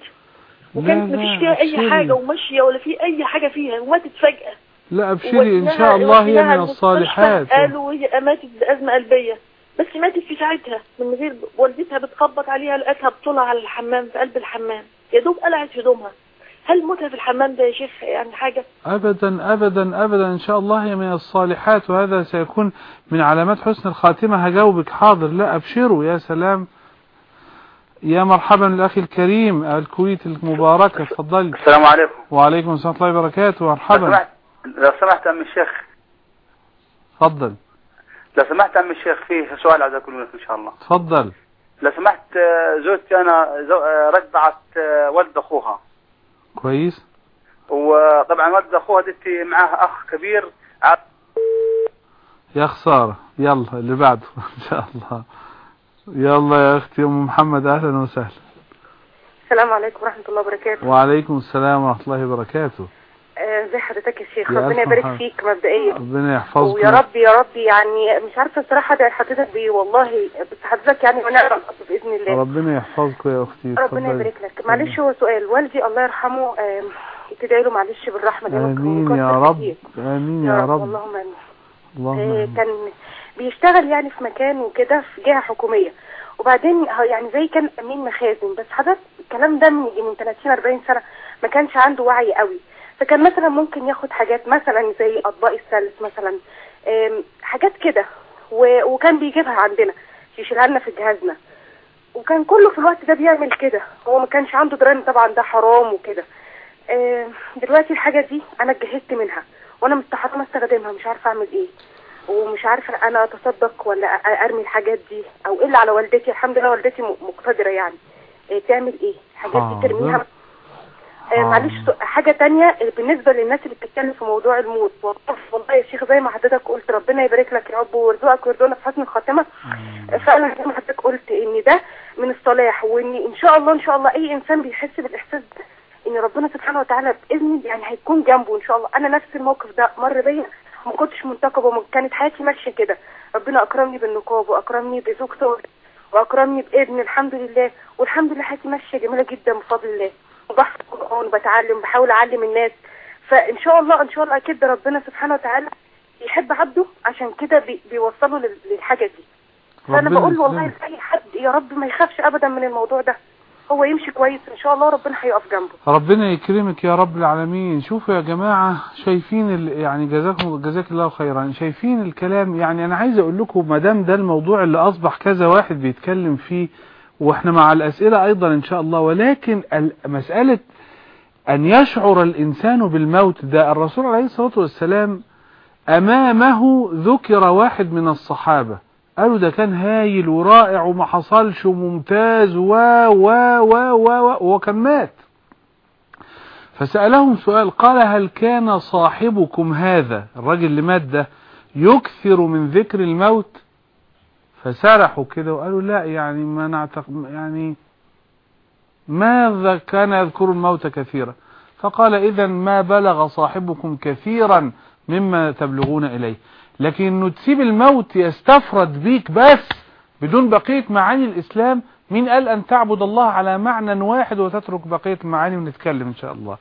Speaker 14: وكانت مفيش فيها
Speaker 2: أي.
Speaker 14: حاجة وماشية ولا في أي حاجة فيها وماتت فجاه
Speaker 2: لا أبشري إن شاء الله هي من الصالحات.
Speaker 14: قالوا هي ماتت بأزمة قلبية. بس ماتت في ساعتها. من غير والدتها بتخبط عليها لقتها بطلع على الحمام في قلب الحمام. يا دوب قلعت هدومها. هل موتها في الحمام ده يا شيخ يعني حاجة؟
Speaker 2: ابدا ابدا ابدا. إن شاء الله هي من الصالحات وهذا سيكون من علامات حسن الخاتمة. هجاوبك. حاضر. لا أبشروا. يا سلام. يا مرحبا الاخي الكريم الكويت المباركة. اتفضلي
Speaker 15: السلام عليكم.
Speaker 2: وعليكم السلام ورحمة الله وبركاته.
Speaker 15: لو
Speaker 2: مرحبا
Speaker 15: سمحت لو سمحت عم الشيخ.
Speaker 2: اتفضل
Speaker 15: لو سمحت عم الشيخ فيه سؤال عايز أقوله لك إن شاء الله.
Speaker 2: اتفضل
Speaker 15: لو سمحت آه، زوجتي أنا زو- آه، رجعت آه، ولد أخوها.
Speaker 2: كويس.
Speaker 15: وطبعا ولد اخوها دتي معاه أخ كبير ع-
Speaker 2: يا خسارة يلا اللي بعده إن شاء الله. يلا يا أختي أم محمد أهلا وسهلا.
Speaker 16: السلام عليكم ورحمة الله وبركاته.
Speaker 2: وعليكم السلام ورحمة الله وبركاته.
Speaker 16: ازي حضرتك يا شيخ. ربنا يبارك. فيك مبدئيا.
Speaker 2: ربنا يحفظكم.
Speaker 16: ويا رب يا رب يعني مش عارفة الصراحة ده حضرتك بيه والله بس حضرتك يعني ونعرف بإذن الله.
Speaker 2: ربنا يحفظكم يا أختي.
Speaker 16: ربنا. يبارك لك. معلش هو سؤال. والدي الله يرحمه تدعي له معلش بالرحمة لأنه كان آمين
Speaker 2: يا رب.
Speaker 16: كتير.
Speaker 2: آمين
Speaker 16: يا
Speaker 2: يا
Speaker 16: رب اللهم آمين.
Speaker 2: اللهم
Speaker 16: آه،
Speaker 2: آمين.
Speaker 16: كان بيشتغل يعني في مكان وكده في جهة حكومية. وبعدين يعني زي كان أمين مخازن. بس حضرتك الكلام ده من من 30 40 سنة ما كانش عنده وعي قوي. فكان مثلا ممكن ياخد حاجات مثلا زي أطباق الثلث مثلا حاجات كده وكان بيجيبها عندنا يشيلها لنا في جهازنا. وكان كله في الوقت ده بيعمل كده هو ما كانش عنده دران طبعا ده حرام وكده. دلوقتي الحاجة دي أنا اتجهزت منها وأنا مستحرمة أستخدمها مش عارفة أعمل إيه ومش عارفة أنا أتصدق ولا أرمي الحاجات دي أو إلا على والدتي الحمد لله والدتي م- مقتدرة يعني. إيه تعمل إيه؟ الحاجات دي ترميها آه، معلش سو- حاجة تانية آه، بالنسبة للناس اللي بتتكلم في موضوع الموت. والله يا شيخ زي ما حضرتك قلت ربنا يبارك لك يا رب ويرزقك ويرزقنا في حسن الخاتمة. آه، فعلا زي ما حضرتك قلت إن ده من الصلاح وإن إن شاء الله إن شاء الله أي إنسان بيحس بالإحساس ده إن ربنا سبحانه وتعالى باذن يعني هيكون جنبه إن شاء الله. أنا نفس الموقف ده مر بيا ما كنتش منتقبة كانت حياتي ماشية كده. ربنا أكرمني بالنقاب وأكرمني بزوج صالح وأكرمني بابن الحمد لله. والحمد لله حياتي ماشية جميلة جدا بفضل الله. وبحفظ القرآن وبتعلم بحاول أعلم الناس. فإن شاء الله إن شاء الله أكيد ده ربنا سبحانه وتعالى بيحب عبده عشان كده بي بيوصله لل- للحاجة دي. فأنا
Speaker 2: ربنا
Speaker 16: بقول والله. لأي حد يا رب ما يخافش ابدا من الموضوع ده. هو يمشي كويس إن شاء الله ربنا هيقف جنبه.
Speaker 2: ربنا يكرمك يا رب العالمين. شوفوا يا جماعة شايفين ال... يعني جزاكم جزاك الله خيرا. شايفين الكلام يعني أنا عايز أقول لكم ما دام ده الموضوع اللي أصبح كذا واحد بيتكلم فيه وإحنا مع الأسئلة أيضا إن شاء الله ولكن مسألة أن يشعر الإنسان بالموت ده الرسول عليه الصلاة والسلام أمامه ذكر واحد من الصحابة. قالوا ده كان هايل ورائع وما حصلش وممتاز و و و و و وكان مات. فسألهم سؤال قال هل كان صاحبكم هذا؟ الراجل اللي مات ده يكثر من ذكر الموت؟ فسرحوا كده وقالوا لا يعني ما نعتق يعني ماذا كان يذكر الموت كثيرا؟ فقال إذا ما بلغ صاحبكم كثيرا مما تبلغون إليه. لكن إنه تسيب الموت يستفرد بيك بس بدون بقية معاني الإسلام مين قال أن تعبد الله على معنى واحد وتترك بقية المعاني ونتكلم إن شاء الله.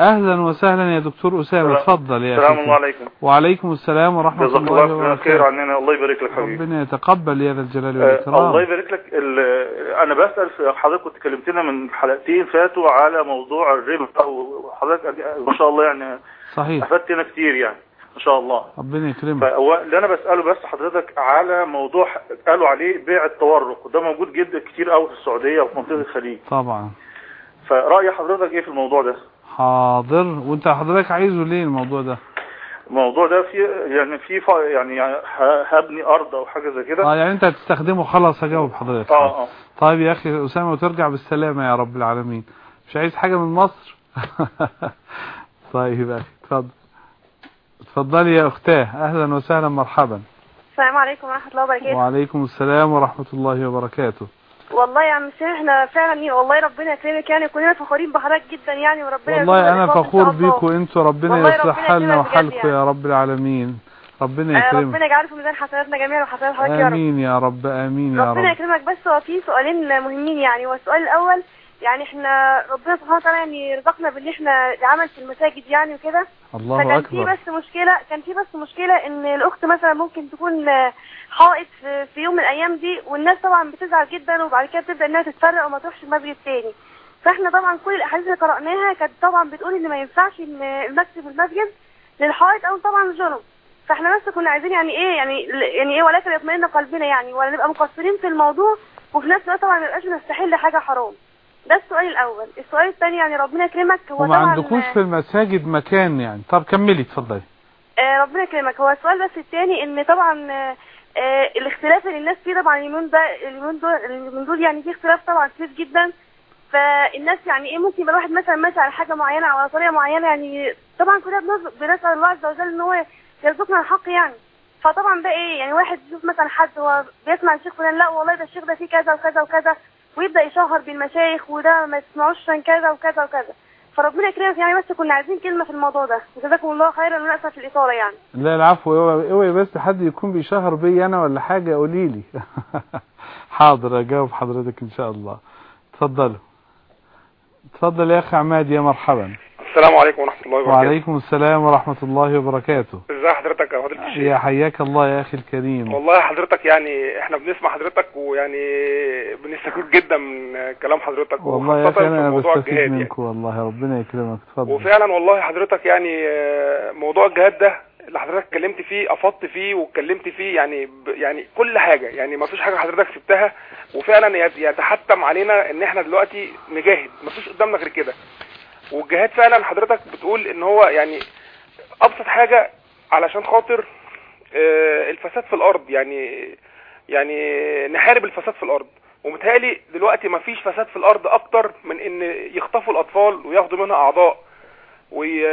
Speaker 2: أهلا وسهلا يا دكتور أسامة. اتفضل يا
Speaker 17: السلام
Speaker 2: أخي.
Speaker 17: الله عليكم.
Speaker 2: وعليكم السلام ورحمة
Speaker 17: جزاك
Speaker 2: الله
Speaker 17: الله خير.
Speaker 2: وبركاته.
Speaker 17: عننا. الله يبارك لك حبيبي.
Speaker 2: ربنا يتقبل يا ذا الجلال
Speaker 17: آه،
Speaker 2: والإكرام.
Speaker 17: الله يبارك لك. أنا بسأل حضرتك كنت كلمتنا من حلقتين فاتوا على موضوع الربا. وحضرتك ما شاء الله يعني
Speaker 2: صحيح.
Speaker 17: افدتنا كتير يعني. ما شاء الله.
Speaker 2: ربنا يكرمك.
Speaker 17: اللي أنا بسأله بس حضرتك على موضوع قالوا عليه بيع التورق. وده موجود جدا كتير قوي في السعودية وفي منطقة الخليج.
Speaker 2: طبعا.
Speaker 17: فرأي حضرتك إيه في الموضوع ده؟
Speaker 2: حاضر. وانت حضرتك عايزه ليه الموضوع ده؟
Speaker 17: الموضوع ده في يعني في يعني هبني أرض أو حاجة زي كده.
Speaker 2: آه يعني انت هتستخدمه خلاص هجاوب حضرتك.
Speaker 17: آه. آه
Speaker 2: طيب يا أخي أسامة وترجع بالسلامة يا رب العالمين. مش عايز حاجة من مصر؟ طيب يا أخي اتفضل. اتفضلي يا أختاه. أهلا وسهلا مرحبا.
Speaker 6: السلام عليكم ورحمة الله وبركاته.
Speaker 2: وعليكم السلام ورحمة الله وبركاته.
Speaker 6: والله يا عم سير إحنا فعلا والله ربنا يكرمك يعني كلنا فخورين بحضرتك جدا يعني وربنا
Speaker 2: والله
Speaker 6: أنا
Speaker 2: فخور. بيكم أنتوا ربنا يصلح
Speaker 6: ربنا
Speaker 2: حالنا وحالكم
Speaker 6: يعني.
Speaker 2: يا رب العالمين. ربنا
Speaker 6: آه،
Speaker 2: يكرمك.
Speaker 6: ربنا يجعله في ميزان حسناتنا جميعا وحسنات حضرتك يا رب.
Speaker 2: آمين يا رب آمين يا
Speaker 6: ربنا
Speaker 2: رب.
Speaker 6: يكرمك. بس هو في سؤالين مهمين يعني والسؤال الأول يعني إحنا ربنا سبحانه وتعالى يعني رزقنا بان إحنا العمل في المساجد يعني وكده.
Speaker 2: الله
Speaker 6: فكان في
Speaker 2: أكبر.
Speaker 6: بس مشكلة كان في بس مشكلة إن الأخت مثلا ممكن تكون حائط في, في يوم من الأيام دي والناس طبعا بتزعل جدا وبعد كده تبدا إنها تتفرق وما تروحش المسجد تاني. فإحنا طبعا كل الأحاديث اللي قرأناها كانت طبعا بتقول إن ما ينفعش إن المكتب والمسجد للحائط أو طبعا الجنب فإحنا بس كنا عايزين يعني إيه يعني يعني إيه ولكن يطمئن قلبنا يعني ولا نبقى مقصرين في الموضوع وفي نفس الوقت طبعا ما نبقاش بنستحل حاجة حرام. ده السؤال الأول. السؤال الثاني يعني ربنا يكرمك هو
Speaker 2: وما عندكوش في المساجد مكان يعني؟ طب كملي اتفضلي.
Speaker 6: آه، ربنا يكرمك. هو السؤال بس الثاني إن طبعا آه، آه، الاختلاف اللي الناس فيه طبعا اليومين ده اليومين دول اليومين دول يعني في اختلاف طبعا كتير جدا. فالناس يعني إيه ممكن يبقى الواحد مثلا ماشي على حاجة معينة أو على طريقة معينة يعني طبعا كلنا بنسأل الله عز وجل إن هو يرزقنا الحق يعني. فطبعا ده إيه يعني واحد يشوف مثلا حد هو بيسمع الشيخ فلان لا والله ده الشيخ ده فيه كذا وكذا وكذا. ويبدأ يشهر بالمشايخ وده ما تسمعوش عشان كذا وكذا وكذا. فربنا يكرمك يعني بس كنا عايزين كلمة في الموضوع ده. جزاكم الله خيرا ونأسف في الاطاله يعني.
Speaker 2: لا العفو. اوعي بس حد يكون بيشهر بي أنا ولا حاجة قولي لي. حاضر أجاوب حضرتك إن شاء الله. اتفضلوا اتفضل يا أخي عماد يا مرحبا.
Speaker 18: السلام عليكم ورحمة الله وبركاته.
Speaker 2: وعليكم السلام ورحمة الله وبركاته.
Speaker 18: ازي حضرتك؟ يا فضيلة الشيخ
Speaker 2: يا حياك الله يا أخي الكريم.
Speaker 18: والله حضرتك يعني إحنا بنسمع حضرتك ويعني بنستفيد جدا من كلام حضرتك
Speaker 2: والله يا أخي
Speaker 18: أنا
Speaker 2: بستفيد
Speaker 18: الجهاد يعني
Speaker 2: والله ربنا يكرمك اتفضل.
Speaker 18: وفعلا والله حضرتك يعني آه، موضوع الجهاد ده اللي حضرتك اتكلمت فيه أفضت فيه واتكلمت فيه يعني ب- يعني كل حاجة يعني ما فيش حاجة حضرتك سبتها. وفعلا يت- يتحتم علينا إن إحنا دلوقتي نجاهد ما فيش قدامنا غير كده. والجهاد فعلا حضرتك بتقول إن هو يعني أبسط حاجة علشان خاطر آه، الفساد في الأرض يعني يعني نحارب الفساد في الأرض. ومتهيألي دلوقتي ما فيش فساد في الأرض أكتر من إن يخطفوا الأطفال وياخدوا منها أعضاء وي-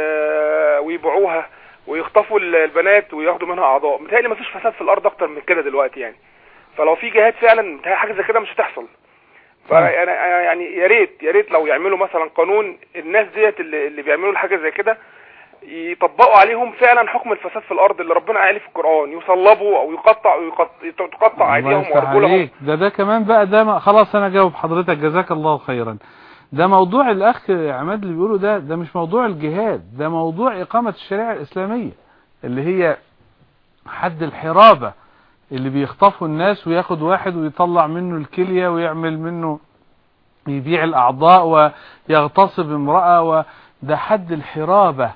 Speaker 18: ويبيعوها ويخطفوا ال- البنات وياخدوا منها أعضاء. متهيألي ما فيش فساد في الأرض أكتر من كده دلوقتي يعني. فلو في جهاد فعلا حاجة زي كده مش هتحصل. فأنا يعني يا ريت يا ريت لو يعملوا مثلا قانون الناس ديت اللي, اللي بيعملوا حاجة زي كده يطبقوا عليهم فعلا حكم الفساد في الأرض اللي ربنا قال في القرآن يصلبوا أو يقطع يقط- تقطع
Speaker 2: الله أيديهم
Speaker 18: وارجلهم
Speaker 2: ده ده كمان بقى ده خلاص أنا جاوب حضرتك. جزاك الله خيرا. ده موضوع الأخ عماد اللي بيقوله ده ده مش موضوع الجهاد ده موضوع إقامة الشريعة الإسلامية اللي هي حد الحرابة. اللي بيخطفوا الناس وياخد واحد ويطلع منه الكلية ويعمل منه يبيع الأعضاء ويغتصب امرأة وده حد الحرابة.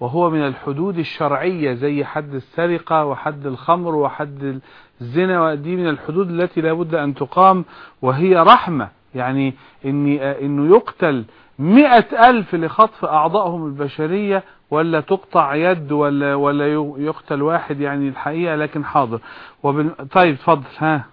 Speaker 2: وهو من الحدود الشرعية زي حد السرقة وحد الخمر وحد الزنا. ودي من الحدود التي لا بد أن تقام. وهي رحمة. يعني إن إنه يقتل مئة ألف لخطف أعضائهم البشرية ولا تقطع يد ولا ولا يقتل واحد يعني الحقيقة لكن حاضر. وبن... طيب تفضل ها.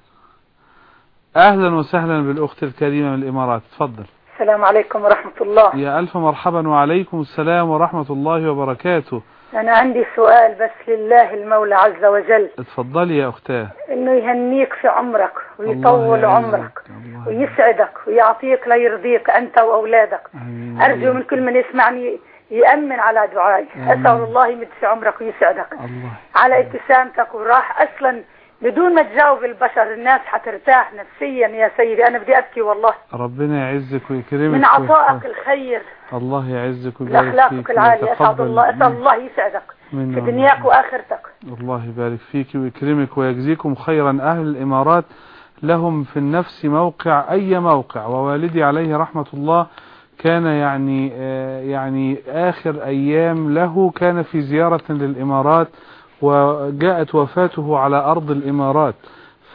Speaker 2: أهلا وسهلا بالأخت الكريمة من الإمارات. تفضل
Speaker 19: السلام عليكم ورحمة الله.
Speaker 2: يا ألف مرحبا وعليكم السلام ورحمة الله وبركاته.
Speaker 19: أنا عندي سؤال بس لله المولى عز وجل
Speaker 2: اتفضلي يا أختاه
Speaker 19: إنه يهنيك في عمرك ويطول. عمرك ويسعدك ويعطيك لا يرضيك أنت وأولادك
Speaker 2: آمين.
Speaker 19: أرجو من كل من يسمعني يأمن على دعائي. أسأل الله يمد في عمرك ويسعدك
Speaker 2: الله
Speaker 19: على ابتسامتك وراح أصلا بدون ما تجاوب البشر الناس حترتاح نفسيا يا سيدي. أنا بدي أبكي والله.
Speaker 2: ربنا يعزك ويكرمك
Speaker 19: من عطائك الخير.
Speaker 2: الله يعزك ويبارك فيك
Speaker 19: العالية أسعد الله أسأل الله يسعدك. في. دنياك وآخرتك.
Speaker 2: الله يبارك فيك ويكرمك ويجزيكم خيرا. أهل الإمارات لهم في النفس موقع أي موقع؟ ووالدي عليه رحمة الله كان يعني آه، يعني آخر أيام له كان في زيارة للإمارات. وجاءت وفاته على أرض الإمارات.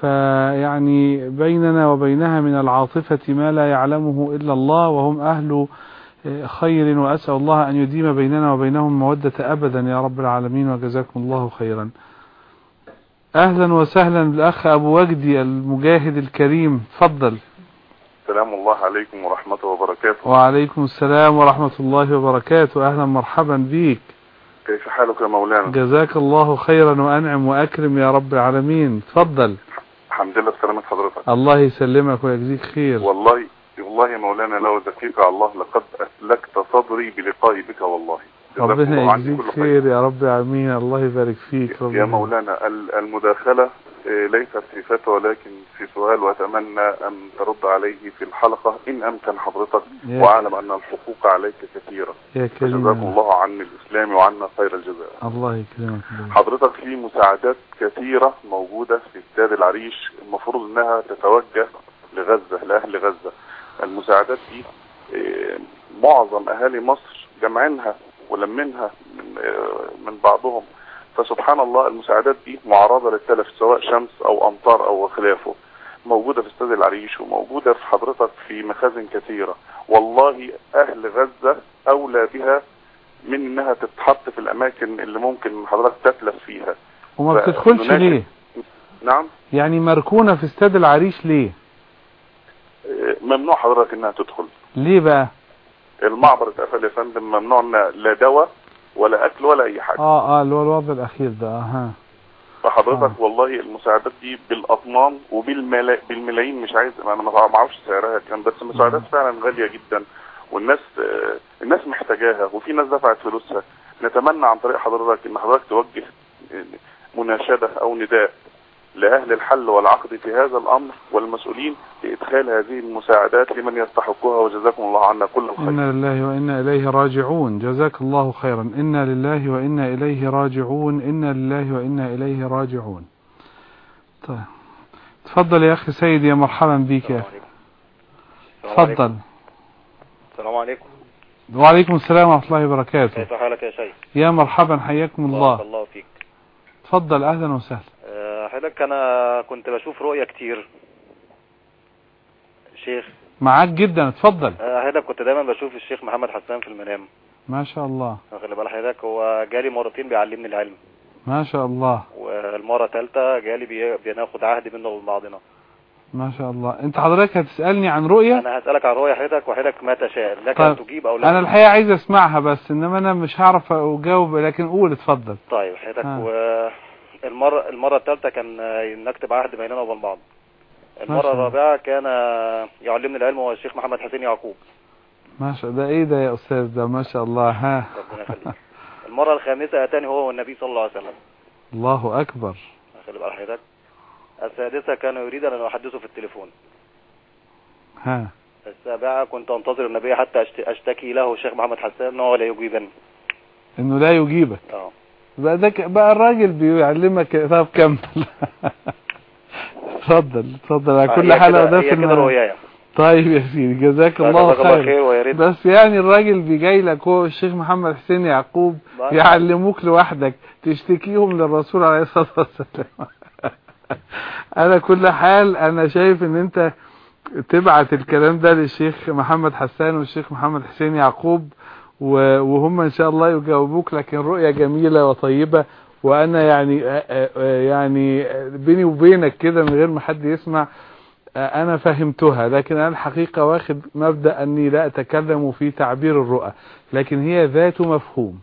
Speaker 2: فيعني بيننا وبينها من العاطفة ما لا يعلمه إلا الله وهم أهل خير وأسأل الله أن يديم بيننا وبينهم مودة أبدا يا رب العالمين وجزاكم الله خيرا. أهلا وسهلا بالأخ أبو وجدي المجاهد الكريم تفضل.
Speaker 20: سلام الله عليكم ورحمته وبركاته.
Speaker 2: وعليكم السلام ورحمة الله وبركاته. أهلا مرحبا بيك.
Speaker 20: كيف حالك يا مولانا؟
Speaker 2: جزاك الله خيرا وأنعم وأكرم يا رب العالمين. تفضل.
Speaker 20: الحمد لله بسلامة حضرتك.
Speaker 2: الله يسلمك ويجزيك خير.
Speaker 20: والله والله يا مولانا لو ذكيك على الله لقد أسلكت صدري بلقائي بك والله.
Speaker 2: ربنا يجزيك خير يا رب العالمين. الله يبارك فيك
Speaker 20: يا
Speaker 2: ربنا.
Speaker 20: مولانا ال- المداخلة ليست في فتوى ولكن في سؤال وأتمنى أن ترد عليه في الحلقة. إن أمكن حضرتك وأعلم أن الحقوق عليك
Speaker 2: كريم.
Speaker 20: جزاكم الله عن الإسلام وعنا خير الجزاء.
Speaker 2: الله يكرمك.
Speaker 20: حضرتك في مساعدات كثيرة موجودة في استاد العريش المفروض إنها تتوجه لغزة لأهل غزة. المساعدات دي آه، معظم أهالي مصر جمعينها ولمنها من, آه، من بعضهم. فسبحان الله المساعدات دي معرضة للتلف سواء شمس أو أمطار أو خلافه. موجودة في استاد العريش وموجودة في حضرتك في مخازن كثيرة. والله أهل غزة أولى بها من إنها تتحط في الأماكن اللي ممكن حضرتك تتلف فيها.
Speaker 2: وما بتدخلش ليه؟
Speaker 20: نعم؟
Speaker 2: يعني مركونة في استاد العريش ليه؟
Speaker 20: آه، ممنوع حضرتك إنها تدخل.
Speaker 2: ليه بقى؟
Speaker 20: المعبر اتقفل يا فندم ممنوع لا دواء ولا أكل ولا أي حاجة.
Speaker 2: آه آه اللي هو الوضع الأخير ده أها.
Speaker 20: فحضرتك والله المساعدات دي بالأطنان وبالملا... بالملايين مش عايز أنا ما أعرفش سعرها كام بس المساعدات فعلا غالية جدا والناس آه، الناس محتاجاها وفي ناس دفعت فلوسها. نتمنى عن طريق حضرتك إن حضرتك توجه آه، مناشدة أو نداء لأهل الحل والعقد في هذا الأمر والمسؤولين لإدخال هذه المساعدات لمن يستحقها وجزاكم الله عنا كل الخير
Speaker 2: إنا لله وإنا إليه راجعون. جزاك الله خيرا. إنا لله وإنا إليه راجعون. إنا لله وإنا إليه راجعون. طيب. تفضل يا أخي سيد يا مرحبا بك. يا أخي تفضل.
Speaker 21: السلام عليكم.
Speaker 2: وعليكم السلام ورحمة الله وبركاته.
Speaker 21: كيف حالك يا شيخ؟
Speaker 2: يا مرحبا حياكم
Speaker 21: بارك
Speaker 2: الله
Speaker 21: الله فيك.
Speaker 2: تفضل أهلا وسهلا.
Speaker 21: حضرتك أنا كنت بشوف رؤية كتير. شيخ.
Speaker 2: معاك جدا اتفضل.
Speaker 21: أه، حضرتك كنت دايما بشوف الشيخ محمد حسان في المنام.
Speaker 2: ما شاء الله.
Speaker 21: خلي بال حضرتك هو جالي مرتين بيعلمني العلم.
Speaker 2: ما شاء الله.
Speaker 21: والمرة الثالثة جالي بي- بناخد عهد منه ومن بعضنا
Speaker 2: ما شاء الله. انت حضرتك هتسألني عن رؤية؟
Speaker 21: أنا هسألك عن رؤية حضرتك وحضرتك ما تشاء. لك
Speaker 2: طيب،
Speaker 21: ان تجيب أو لا
Speaker 2: أنا الحقيقة عايز أسمعها بس إنما أنا مش هعرف أجاوب لكن قول اتفضل.
Speaker 21: طيب حضرتك
Speaker 2: آه.
Speaker 21: والمرة المرة الثالثة كان نكتب عهد بيننا وبين بعض. المرة. الرابعة كان يعلمني العلم هو الشيخ محمد حسين يعقوب.
Speaker 2: ما شاء ده إيه ده يا أستاذ؟ ده ما شاء الله ها.
Speaker 21: ربنا يخليك. المرة الخامسة أتاني هو والنبي صلى الله عليه وسلم.
Speaker 2: الله أكبر.
Speaker 21: خلي بال حضرتك السادسة كان يريد أن أحدثه في التليفون.
Speaker 2: ها.
Speaker 21: السابعة كنت أنتظر النبي حتى أشتكي له الشيخ محمد حسان أنه لا يجيبني.
Speaker 2: إنه لا يجيبك.
Speaker 21: آه.
Speaker 2: بقى ده ك- بقى الراجل بيعلمك طب كمل اتفضل اتفضل على
Speaker 21: آه،
Speaker 2: كل
Speaker 21: كده-
Speaker 2: ده في
Speaker 21: كده
Speaker 2: طيب يا سيدي جزاك الله
Speaker 21: خير.
Speaker 2: بس يعني الراجل بيجي لك هو الشيخ محمد حسين يعقوب يعلموك لوحدك تشتكيهم للرسول عليه الصلاة والسلام. على كل حال أنا شايف إن أنت تبعت الكلام ده للشيخ محمد حسان والشيخ محمد حسين يعقوب. وهم إن شاء الله يجاوبوك لكن رؤية جميلة وطيبة وأنا يعني يعني بيني وبينك كده من غير ما حد يسمع أنا فهمتها لكن أنا الحقيقة واخد مبدأ أني لا أتكلم في تعبير الرؤى لكن هي ذات مفهوم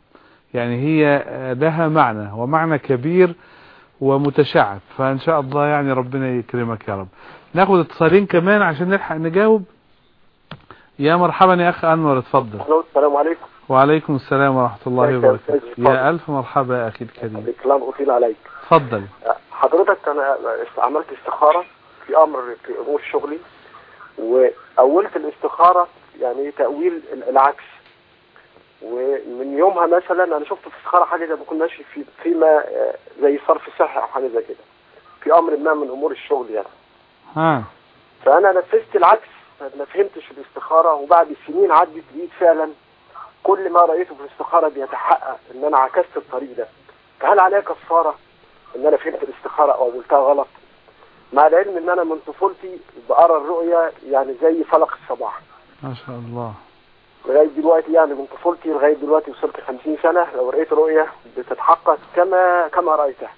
Speaker 2: يعني هي لها معنى ومعنى كبير ومتشعب فإن شاء الله يعني ربنا يكرمك يا رب. ناخد اتصالين كمان عشان نلحق نجاوب. يا مرحبا يا أخ أنور اتفضل
Speaker 22: السلام عليكم.
Speaker 2: وعليكم السلام ورحمة الله وبركاته. يا ألف مرحبا يا أخي الكريم.
Speaker 22: الكلام أطيل عليك.
Speaker 2: اتفضل
Speaker 22: حضرتك أنا عملت استخارة في أمر في أمور شغلي وأولت الاستخارة يعني تأويل العكس. ومن يومها مثلا أنا شفت في الاستخاره حاجة زي ما بكون ماشي في فيما آه، زي صرف صحي أو حاجة زي كده. في أمر ما من أمور الشغل يعني.
Speaker 2: ها.
Speaker 22: فأنا نفذت العكس. ما فهمتش الاستخارة وبعد سنين عدت لقيت فعلا. كل ما رأيته في الاستخارة بيتحقق إن أنا عكست الطريق ده. فهل عليا كفارة إن أنا فهمت الاستخارة أو قلتها غلط؟ مع العلم إن أنا من طفولتي بقرأ الرؤيا يعني زي فلق الصباح.
Speaker 2: ما شاء الله.
Speaker 22: لغاية دلوقتي يعني من طفولتي لغاية دلوقتي وصلت 50 سنة لو رأيت رؤيه بتتحقق كما كما رأيتها.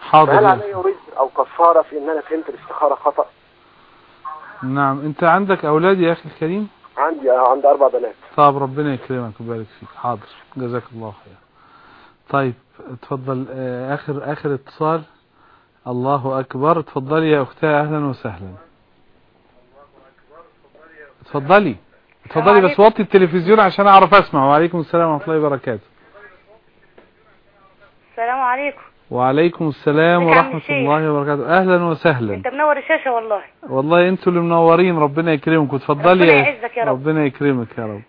Speaker 2: حاضر. يا
Speaker 22: علي وزر أو كفارة في إن أنا فهمت الاستخارة خطأ؟
Speaker 2: نعم. انت عندك أولاد يا أخي الكريم؟
Speaker 22: عندي عندي أربع بنات.
Speaker 2: طب ربنا يكرمك ويبارك فيك. حاضر. جزاك الله خير طيب اتفضل. آه، آخر آخر اتصال. الله أكبر. اتفضلي يا اختها أهلا وسهلا. اتفضلي. اتفضلي بس وطي التلفزيون عشان أعرف أسمع. وعليكم السلام ورحمة الله وبركاته.
Speaker 23: السلام عليكم.
Speaker 2: وعليكم السلام
Speaker 23: الشيخ؟
Speaker 2: الله وبركاته. أهلا وسهلا.
Speaker 23: انت منور الشاشة والله.
Speaker 2: والله أنتوا اللي منورين ربنا يكرمكم. اتفضلي
Speaker 23: ربنا يعزك يا رب.
Speaker 2: ربنا يكرمك يا رب.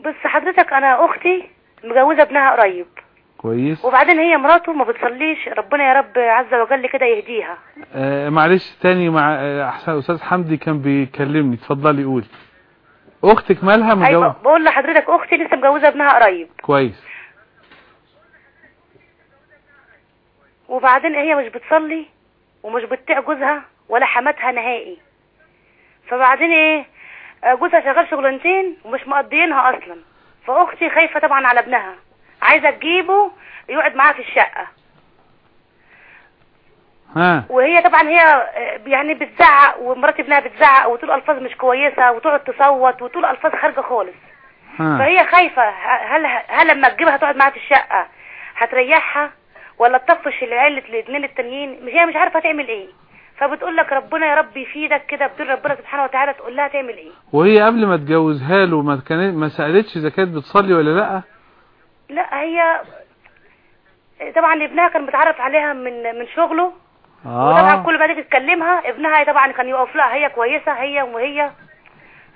Speaker 23: بص حضرتك أنا أختي مجوزة ابنها قريب.
Speaker 2: كويس.
Speaker 23: وبعدين هي مراته ما بتصليش. ربنا يا رب عز وجل كده يهديها.
Speaker 2: آه معلش تاني مع آه، أحسن أستاذ حمدي كان بيكلمني. اتفضلي قولي. أختك مالها مجوز؟
Speaker 23: أيوه بقول لحضرتك أختي لسه مجوزة ابنها قريب.
Speaker 2: كويس.
Speaker 23: وبعدين هي مش بتصلي ومش بتطيع جوزها ولا حماتها نهائي. فبعدين إيه جوزها شغال شغلانتين ومش مقضيينها أصلا. فأختي خايفة طبعا على ابنها. عايزة تجيبه يقعد معاها في الشقة.
Speaker 2: ها.
Speaker 23: وهي طبعا هي يعني بتزعق ومرات ابنها بتزعق وتقول ألفاظ مش كويسة وتقعد تصوت وتقول ألفاظ خارجة خالص.
Speaker 2: ها.
Speaker 23: فهي خايفة هل هل لما تجيبها تقعد معاها في الشقة هتريحها؟ ولا تطفش العيال الاثنين التانيين مش هي مش عارفة تعمل إيه. فبتقول لك ربنا يا رب يفيدك كده بدون ربنا سبحانه وتعالى تقول لها تعمل إيه.
Speaker 2: وهي قبل ما تجوزها له ما كانت ما سألتش إذا كانت بتصلي ولا لأ؟
Speaker 23: لا هي طبعا ابنها كان متعرف عليها من من شغله. وطبعا
Speaker 2: آه
Speaker 23: كل ما تيجي تكلمها ابنها طبعا كان يقف لها هي كويسة هي وهي.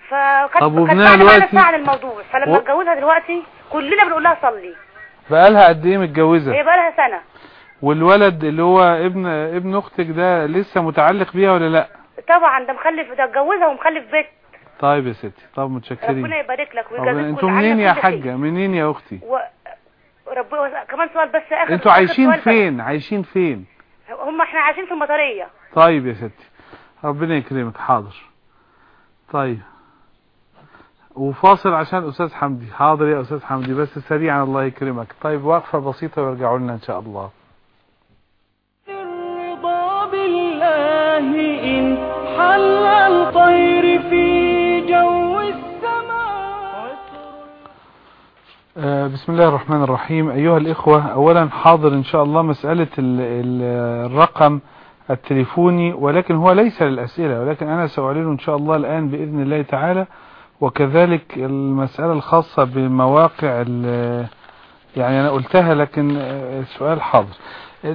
Speaker 23: فكانت
Speaker 2: طب وابنها دلوقتي-
Speaker 23: عن الموضوع. فلما
Speaker 2: و-
Speaker 23: اتجوزها دلوقتي كلنا بنقول لها صلي.
Speaker 2: بقالها قد إيه متجوزة؟
Speaker 23: هي بقى لها سنة.
Speaker 2: والولد اللي هو ابن ابن أختك ده لسه متعلق بيها ولا لأ؟
Speaker 23: طبعا ده مخلف ده اتجوزها ومخلف بيت.
Speaker 2: طيب يا ستي طب متشكرين.
Speaker 23: ربنا يبارك لك ويجازيك أنتوا
Speaker 2: منين يا. حاجة منين يا أختي؟
Speaker 23: و... رب... كمان سؤال بس اخر أنتوا
Speaker 2: عايشين. فين؟ عايشين فين؟
Speaker 23: هم إحنا عايشين في المطرية.
Speaker 2: طيب يا ستي ربنا يكرمك حاضر. طيب. وفاصل عشان أستاذ حمدي. حاضر يا أستاذ حمدي بس سريعا الله يكرمك. طيب وقفة بسيطة ويرجعوا لنا إن شاء الله.
Speaker 24: رضا بالله إن حل الطير في جو السماء.
Speaker 2: آه، بسم الله الرحمن الرحيم. أيها الإخوة أولا حاضر إن شاء الله مسألة ال- ال- الرقم التليفوني ولكن هو ليس للأسئلة ولكن أنا سأعلنه إن شاء الله الآن بإذن الله تعالى. وكذلك المسألة الخاصة بمواقع يعني أنا قلتها لكن السؤال حاضر.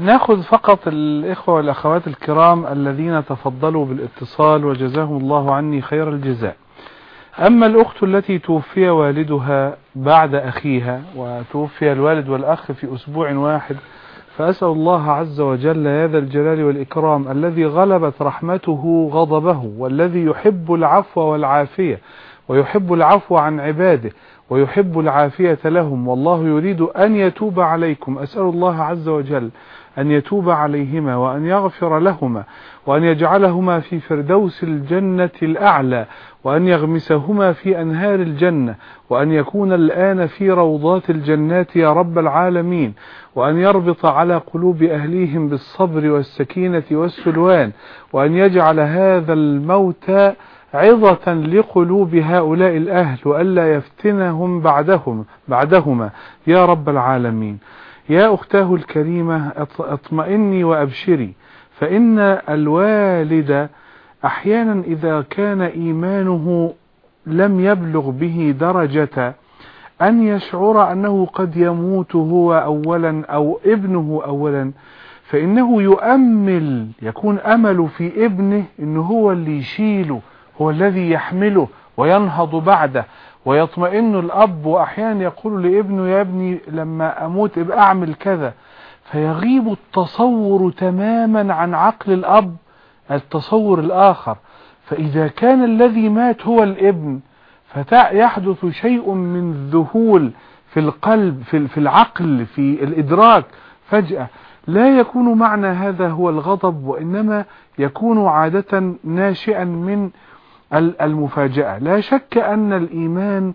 Speaker 2: ناخذ فقط الإخوة والأخوات الكرام الذين تفضلوا بالاتصال وجزاهم الله عني خير الجزاء. أما الأخت التي توفي والدها بعد أخيها وتوفي الوالد والأخ في أسبوع واحد فأسأل الله عز وجل يا ذا الجلال والإكرام الذي غلبت رحمته غضبه والذي يحب العفو والعافية ويحب العفو عن عباده ويحب العافية لهم والله يريد أن يتوب عليكم. أسأل الله عز وجل أن يتوب عليهما وأن يغفر لهما وأن يجعلهما في فردوس الجنة الأعلى وأن يغمسهما في أنهار الجنة وأن يكون الآن في روضات الجنات يا رب العالمين وأن يربط على قلوب أهليهم بالصبر والسكينة والسلوان وأن يجعل هذا الموت عظة لقلوب هؤلاء الأهل وألا يفتنهم بعدهم بعدهما. يا رب العالمين. يا أختاه الكريمة أطمئني وأبشري. فإن الوالد أحيانا إذا كان إيمانه لم يبلغ به درجة أن يشعر أنه قد يموت هو أولا أو ابنه أولا فإنه يؤمل يكون أمل في ابنه إنه هو اللي يشيله. هو الذي يحمله وينهض بعده ويطمئن الأب وأحيانا يقول لابنه يا ابني لما أموت ابقى أعمل كذا. فيغيب التصور تماما عن عقل الأب التصور الآخر. فإذا كان الذي مات هو الابن فيحدث شيء من ذهول في القلب في في العقل في الإدراك فجأة. لا يكون معنى هذا هو الغضب وإنما يكون عادة ناشئا من المفاجأة. لا شك أن الإيمان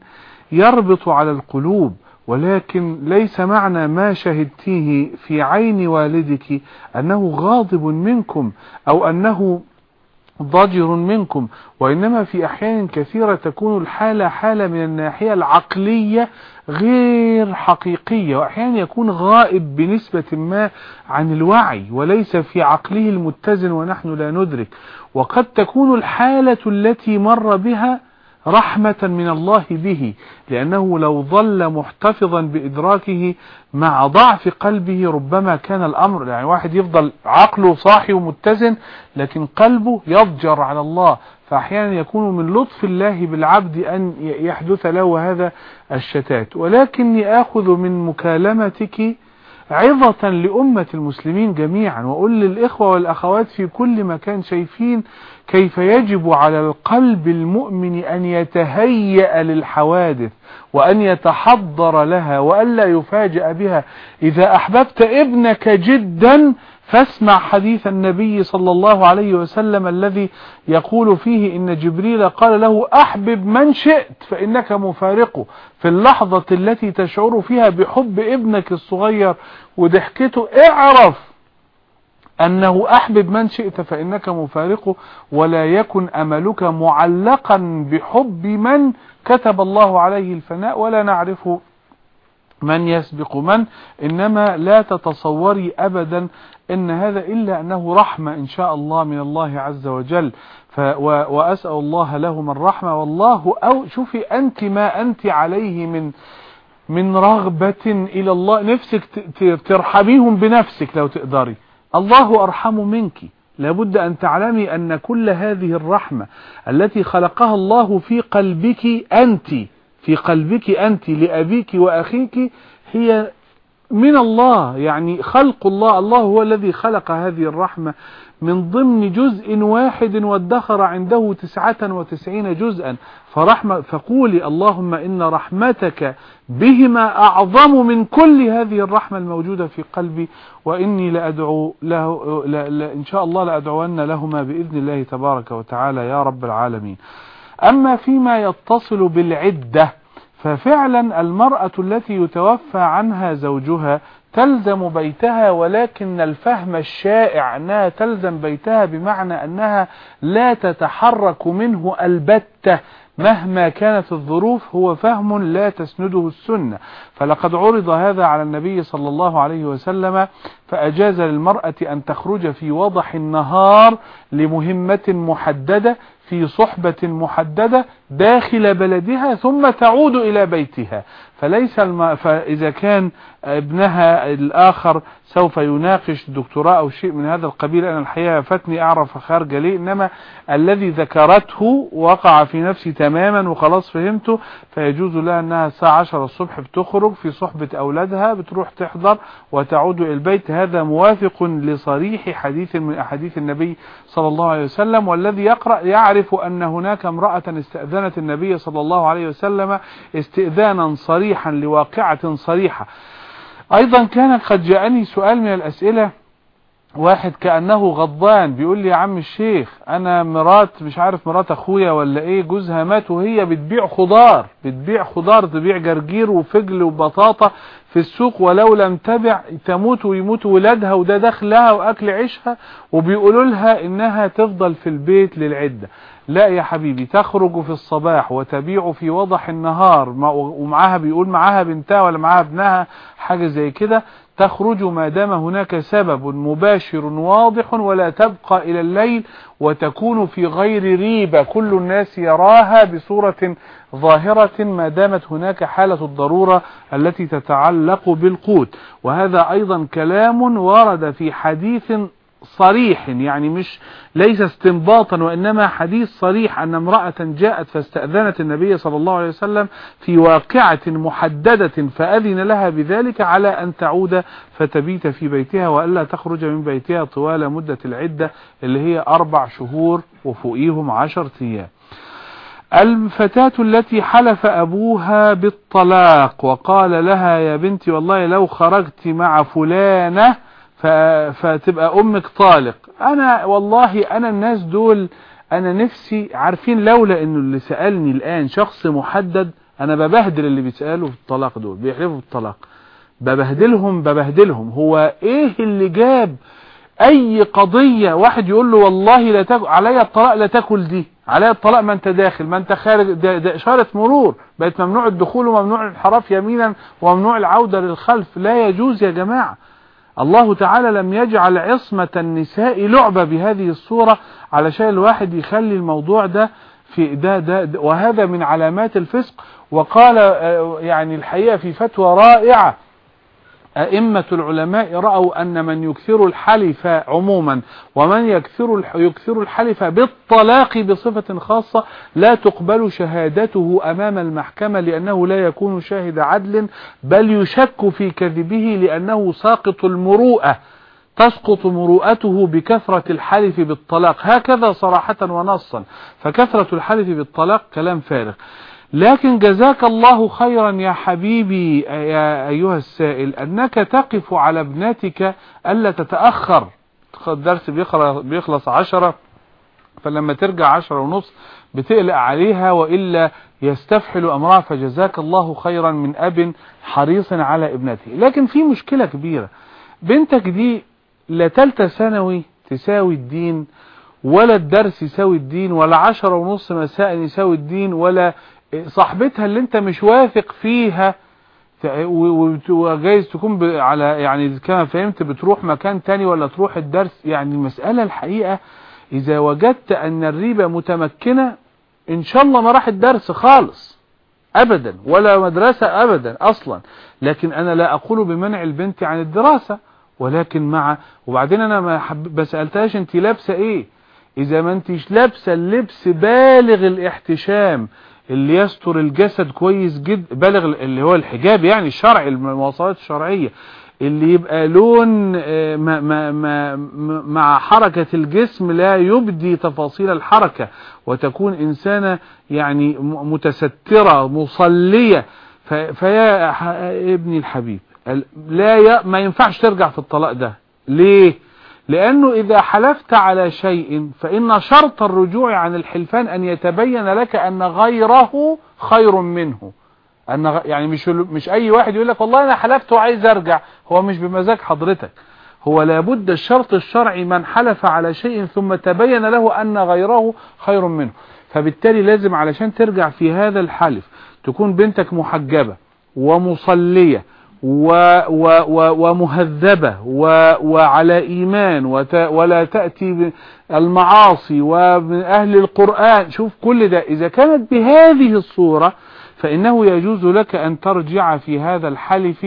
Speaker 2: يربط على القلوب ولكن ليس معنى ما شهدتيه في عين والدك أنه غاضب منكم أو أنه ضجر منكم وإنما في أحيان كثيرة تكون الحالة حالة من الناحية العقلية غير حقيقية وأحيانا يكون غائب بنسبة ما عن الوعي وليس في عقله المتزن ونحن لا ندرك. وقد تكون الحالة التي مر بها رحمة من الله به لأنه لو ظل محتفظا بإدراكه مع ضعف قلبه ربما كان الأمر يعني واحد يفضل عقله صاحي ومتزن لكن قلبه يضجر على الله. فأحيانا يكون من لطف الله بالعبد أن يحدث له هذا الشتات. ولكني آخذ من مكالمتك عظة لأمة المسلمين جميعا. وأقول للإخوة والأخوات في كل مكان شايفين كيف يجب على القلب المؤمن أن يتهيأ للحوادث وأن يتحضر لها وألا يفاجأ بها. إذا أحببت ابنك جدا فاسمع حديث النبي صلى الله عليه وسلم الذي يقول فيه إن جبريل قال له أحبب من شئت فإنك مفارقه. في اللحظة التي تشعر فيها بحب ابنك الصغير وضحكته اعرف أنه أحبب من شئت فإنك مفارقه ولا يكن أملك معلقا بحب من كتب الله عليه الفناء ولا نعرف من يسبق من. إنما لا تتصوري أبدا إن هذا إلا أنه رحمة إن شاء الله من الله عز وجل. وأسأل الله لهم الرحمة والله أو شوفي أنت ما أنت عليه من من رغبة إلى الله. نفسك ترحميهم بنفسك لو تقدري. الله أرحم منك. لابد أن تعلمي أن كل هذه الرحمة التي خلقها الله في قلبك أنت في قلبك أنت لأبيك وأخيك هي من الله يعني خلق الله الله هو الذي خلق هذه الرحمة من ضمن جزء واحد وادخر عنده تسعة وتسعين جزءا. فرحمة فقولي اللهم إن رحمتك بهما أعظم من كل هذه الرحمة الموجودة في قلبي وإني لأدعو له لا لا إن شاء الله لأدعون لهما بإذن الله تبارك وتعالى يا رب العالمين. أما فيما يتصل بالعدة ففعلا المرأة التي يتوفى عنها زوجها تلزم بيتها ولكن الفهم الشائع أنها تلزم بيتها بمعنى أنها لا تتحرك منه البتة. مهما كانت الظروف هو فهم لا تسنده السنة. فلقد عرض هذا على النبي صلى الله عليه وسلم فأجاز للمرأة أن تخرج في وضح النهار لمهمة محددة في صحبة محددة داخل بلدها ثم تعود إلى بيتها. فليس الم... فإذا كان ابنها الآخر سوف يناقش دكتوراه أو شيء من هذا القبيل. أنا الحقيقة فاتني أعرف خارج ليه إنما الذي ذكرته وقع في نفسي تماما وخلاص فهمته فيجوز لها أنها الساعة 10 الصبح بتخرج في صحبة أولادها بتروح تحضر وتعود البيت. هذا موافق لصريح حديث من أحاديث النبي صلى الله عليه وسلم والذي يقرأ يعرف أن هناك امرأة استأذنت النبي صلى الله عليه وسلم استئذانا صريحا لواقعة صريحة. أيضا كان قد جاءني سؤال من الأسئلة. واحد كأنه غضبان بيقول لي يا عم الشيخ أنا مرات مش عارف مرات أخويا ولا إيه جوزها مات وهي بتبيع خضار بتبيع خضار تبيع جرجير وفجل وبطاطا في السوق ولو لم تبع تموت ويموت ولادها وده دخلها وأكل عيشها. وبيقولوا لها إنها تفضل في البيت للعدة. لا يا حبيبي تخرج في الصباح وتبيع في وضح النهار ومعاها بيقول معاها بنتها ولا معاها ابنها حاجة زي كده. تخرج ما دام هناك سبب مباشر واضح ولا تبقى إلى الليل وتكون في غير ريبة. كل الناس يراها بصورة ظاهرة ما دامت هناك حالة الضرورة التي تتعلق بالقوت. وهذا أيضا كلام ورد في حديث صريح يعني مش ليس استنباطا وإنما حديث صريح أن امرأة جاءت فاستأذنت النبي صلى الله عليه وسلم في واقعة محددة فأذن لها بذلك على أن تعود فتبيت في بيتها وألا تخرج من بيتها طوال مدة العدة اللي هي أربع شهور وفوقيهم عشر أيام. الفتاة التي حلف أبوها بالطلاق وقال لها يا بنتي والله لو خرجت مع فلانة فتبقى أمك طالق. أنا والله أنا الناس دول أنا نفسي عارفين لولا إنه اللي سألني الآن شخص محدد أنا ببهدل اللي بيسألوا في الطلاق دول بيحلفوا بالطلاق ببهدلهم ببهدلهم. هو إيه اللي جاب أي قضية واحد يقول له والله لا تاكل عليا الطلاق لا تاكل دي عليا الطلاق ما أنت داخل ما أنت خارج ده, ده إشارة مرور. بقت ممنوع الدخول وممنوع الانحراف يمينا وممنوع العودة للخلف. لا يجوز يا جماعة. الله تعالى لم يجعل عصمة النساء لعبة بهذه الصورة علشان الواحد يخلي الموضوع ده في ده, ده, ده وهذا من علامات الفسق. وقال يعني الحقيقة في فتوى رائعة أئمة العلماء رأوا أن من يكثر الحلف عموما ومن يكثر يكثر الحلف بالطلاق بصفة خاصة لا تقبل شهادته أمام المحكمة لأنه لا يكون شاهد عدل بل يشك في كذبه لأنه ساقط المروءة تسقط مروءته بكثرة الحلف بالطلاق. هكذا صراحة ونصا فكثرة الحلف بالطلاق كلام فارغ. لكن جزاك الله خيرا يا حبيبي يا أيها السائل أنك تقف على ابنتك ألا تتأخر. الدرس بيخلص عشرة فلما ترجع عشرة ونص بتقلق عليها وإلا يستفحل أمرها فجزاك الله خيرا من أب حريص على ابنته. لكن في مشكلة كبيرة. بنتك دي لا تالتة ثانوي تساوي الدين ولا الدرس يساوي الدين ولا عشرة ونص مساء يساوي الدين ولا صاحبتها اللي انت مش واثق فيها وجايز تكون على يعني كما فهمت بتروح مكان تاني ولا تروح الدرس يعني المسألة الحقيقة إذا وجدت أن الريبة متمكنة إن شاء الله ما راح الدرس خالص ابدا ولا مدرسة ابدا أصلا. لكن أنا لا أقول بمنع البنت عن الدراسة ولكن مع وبعدين أنا ما بسألتهاش انت لابسة إيه؟ إذا ما انتش لابسة اللبس بالغ الاحتشام اللي يستر الجسد كويس جدا بالغ اللي هو الحجاب يعني الشرعي المواصفات الشرعية اللي يبقى لون ما ما ما مع حركة الجسم لا يبدي تفاصيل الحركة وتكون إنسانة يعني متسترة مصلية فيا ابني الحبيب لا. ما ينفعش ترجع في الطلاق ده ليه لأنه إذا حلفت على شيء فإن شرط الرجوع عن الحلفان أن يتبين لك أن غيره خير منه. أن يعني مش مش أي واحد يقول لك والله أنا حلفت وعايز أرجع. هو مش بمزاج حضرتك. هو لابد الشرط الشرعي من حلف على شيء ثم تبين له أن غيره خير منه. فبالتالي لازم علشان ترجع في هذا الحلف تكون بنتك محجبة ومصلية و و و ومهذبة و وعلى إيمان وت ولا تأتي المعاصي ومن أهل القرآن. شوف كل ده. إذا كانت بهذه الصورة فإنه يجوز لك أن ترجع في هذا الحلف.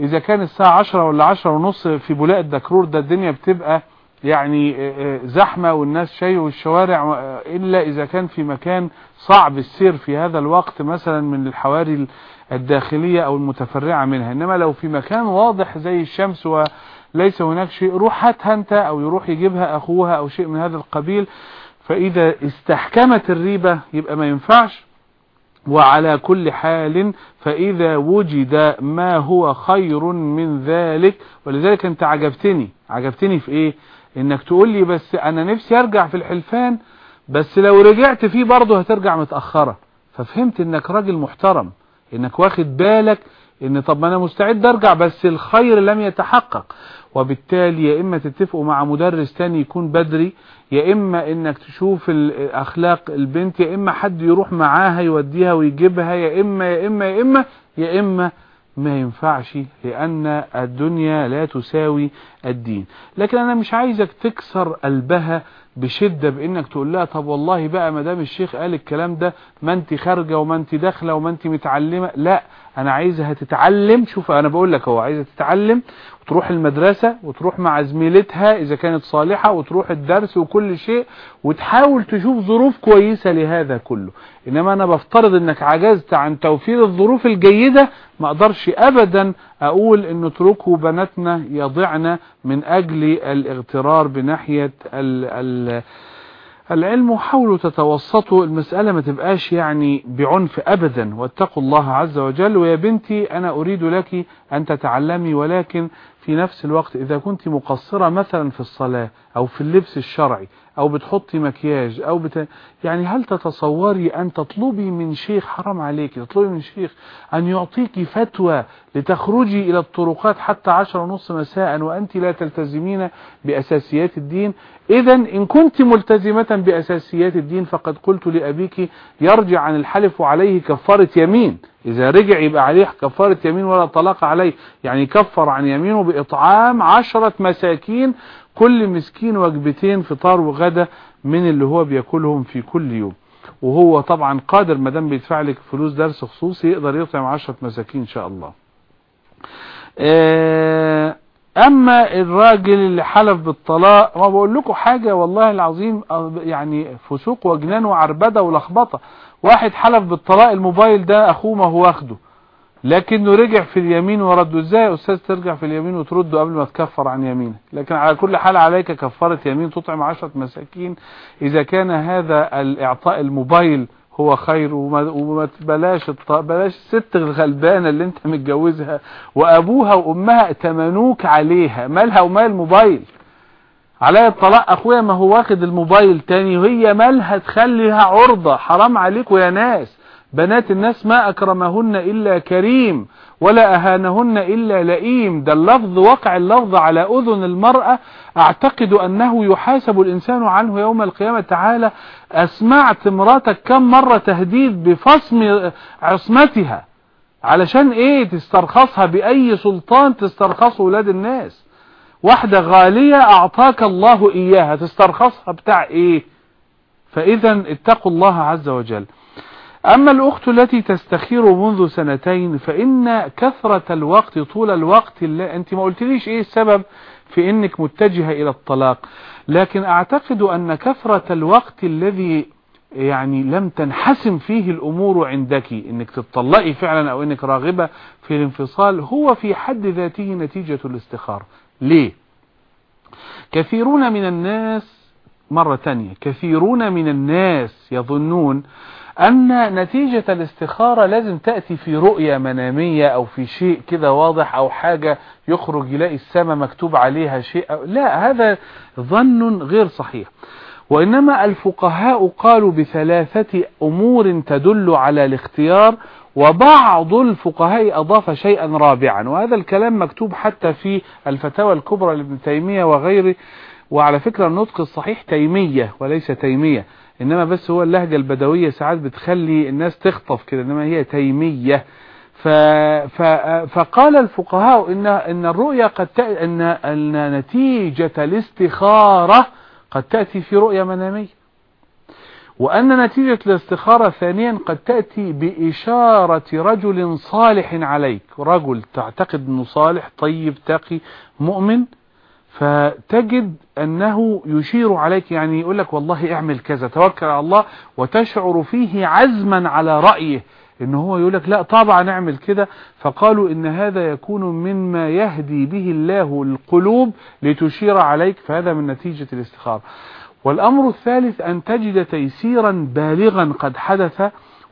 Speaker 2: إذا كان الساعة عشرة ولا عشرة ونص في بولاء الدكرور ده الدنيا بتبقى يعني زحمة والناس شيء والشوارع إلا إذا كان في مكان صعب السير في هذا الوقت مثلا من الحواري الداخلية أو المتفرعة منها. إنما لو في مكان واضح زي الشمس وليس هناك شيء روح هاتها أنت أو يروح يجيبها أخوها أو شيء من هذا القبيل. فإذا استحكمت الريبة يبقى ما ينفعش. وعلى كل حال فإذا وجد ما هو خير من ذلك. ولذلك أنت عجبتني. عجبتني في إيه؟ إنك تقول لي بس أنا نفسي أرجع في الحلفان بس لو رجعت فيه برضه هترجع متأخرة. ففهمت إنك راجل محترم. إنك واخد بالك إن طب ما أنا مستعد أرجع بس الخير لم يتحقق. وبالتالي يا إما تتفقوا مع مدرس تاني يكون بدري يا إما إنك تشوف أخلاق البنت يا إما حد يروح معاها يوديها ويجيبها يا إما يا إما يا إما يا إما ما ينفعش لأن الدنيا لا تساوي الدين. لكن أنا مش عايزك تكسر قلبها بشدة بإنك تقول لها طب والله بقى ما دام الشيخ قال الكلام ده ما انت خارجة وما انت داخلة وما انت متعلمة لا أنا عايزها تتعلم شوف أنا بقول لك هو عايزة تتعلم وتروح المدرسة وتروح مع زميلتها إذا كانت صالحة وتروح الدرس وكل شيء وتحاول تشوف ظروف كويسة لهذا كله. إنما أنا بفترض إنك عجزت عن توفير الظروف الجيدة ما أقدرش ابدا أقول إن اتركوا بناتنا يضعن من أجل الاغترار بناحية ال ال العلم وحاولوا تتوسطوا المسألة ما تبقاش يعني بعنف أبدا. واتقوا الله عز وجل. ويا بنتي أنا أريد لك أن تتعلمي ولكن في نفس الوقت إذا كنت مقصرة مثلا في الصلاة أو في اللبس الشرعي أو بتحطي مكياج أو بت... يعني هل تتصوري أن تطلبي من شيخ حرام عليك تطلبي من شيخ أن يعطيك فتوى لتخرجي إلى الطرقات حتى عشر ونص مساء وأنت لا تلتزمين بأساسيات الدين؟ إذا إن كنت ملتزمة بأساسيات الدين فقد قلت لأبيك يرجع عن الحلف وعليه كفارة يمين. إذا رجع يبقى عليه كفارة يمين ولا طلاق عليه. يعني كفر عن يمينه بإطعام عشرة مساكين كل مسكين وجبتين فطار وغدا من اللي هو بياكلهم في كل يوم. وهو طبعا قادر ما دام بيدفع لك فلوس درس خصوصي يقدر يطعم عشرة مساكين إن شاء الله. آه أما الراجل اللي حلف بالطلاق ما بقول لكم حاجة والله العظيم يعني فسوق وجنان وعربدة ولخبطة. واحد حلف بالطلاق الموبايل ده أخوه ما هو واخده. لكنه رجع في اليمين ورده إزاي يا أستاذ ترجع في اليمين وترده قبل ما تكفر عن يمينك؟ لكن على كل حال عليك كفارة يمين تطعم عشرة مساكين. إذا كان هذا الإعطاء الموبايل هو خير وما, وما بلاش. بلاش الست الغلبانة اللي أنت متجوزها. وأبوها وأمها ائتمنوك عليها مالها ومال الموبايل. عليا الطلاق أخويا ما هو واخد الموبايل تاني. وهي مالها تخليها عرضة. حرام عليكم يا ناس. بنات الناس ما أكرمهن إلا كريم ولا أهانهن إلا لئيم. ده اللفظ وقع اللفظ على أذن المرأة. أعتقد أنه يحاسب الإنسان عنه يوم القيامة تعالى. أسمعت مراتك كم مرة تهديد بفصم عصمتها؟ علشان إيه تسترخصها؟ بأي سلطان تسترخص ولاد الناس؟ واحدة غالية أعطاك الله إياها. تسترخصها بتاع إيه؟ فاذا اتقوا الله عز وجل. أما الأخت التي تستخير منذ سنتين فإن كثرة الوقت طول الوقت اللي أنت ما قلتليش إيه السبب في إنك متجهة إلى الطلاق. لكن أعتقد أن كثرة الوقت الذي يعني لم تنحسم فيه الأمور عندك إنك تطلقي فعلا أو إنك راغبة في الانفصال هو في حد ذاته نتيجة الاستخارة. ليه؟ كثيرون من الناس مرة تانية كثيرون من الناس يظنون أن نتيجة الاستخارة لازم تأتي في رؤية منامية أو في شيء كده واضح أو حاجة يخرج يلاقي السماء مكتوب عليها شيء لا هذا ظن غير صحيح وإنما الفقهاء قالوا بثلاثة أمور تدل على الاختيار وبعض الفقهاء أضاف شيئا رابعا وهذا الكلام مكتوب حتى في الفتاوى الكبرى لابن تيمية وغيره وعلى فكرة النطق الصحيح تيمية وليس تيمية إنما بس هو اللهجة البدوية ساعات بتخلي الناس تخطف كده إنما هي تيمية. ف... ف... فقال الفقهاء ان إن الرؤيا قد تأتي ان إن نتيجة الاستخارة قد تأتي في رؤيا منامية. وأن نتيجة الاستخارة ثانيا قد تأتي بإشارة رجل صالح عليك. رجل تعتقد إنه صالح طيب تقي مؤمن. فتجد أنه يشير عليك يعني يقول لك والله اعمل كذا توكل على الله وتشعر فيه عزما على رأيه. ان هو يقول لك لا طبعا اعمل كده فقالوا إن هذا يكون مما يهدي به الله القلوب لتشير عليك. فهذا من نتيجة الاستخارة. والأمر الثالث أن تجد تيسيرا بالغا قد حدث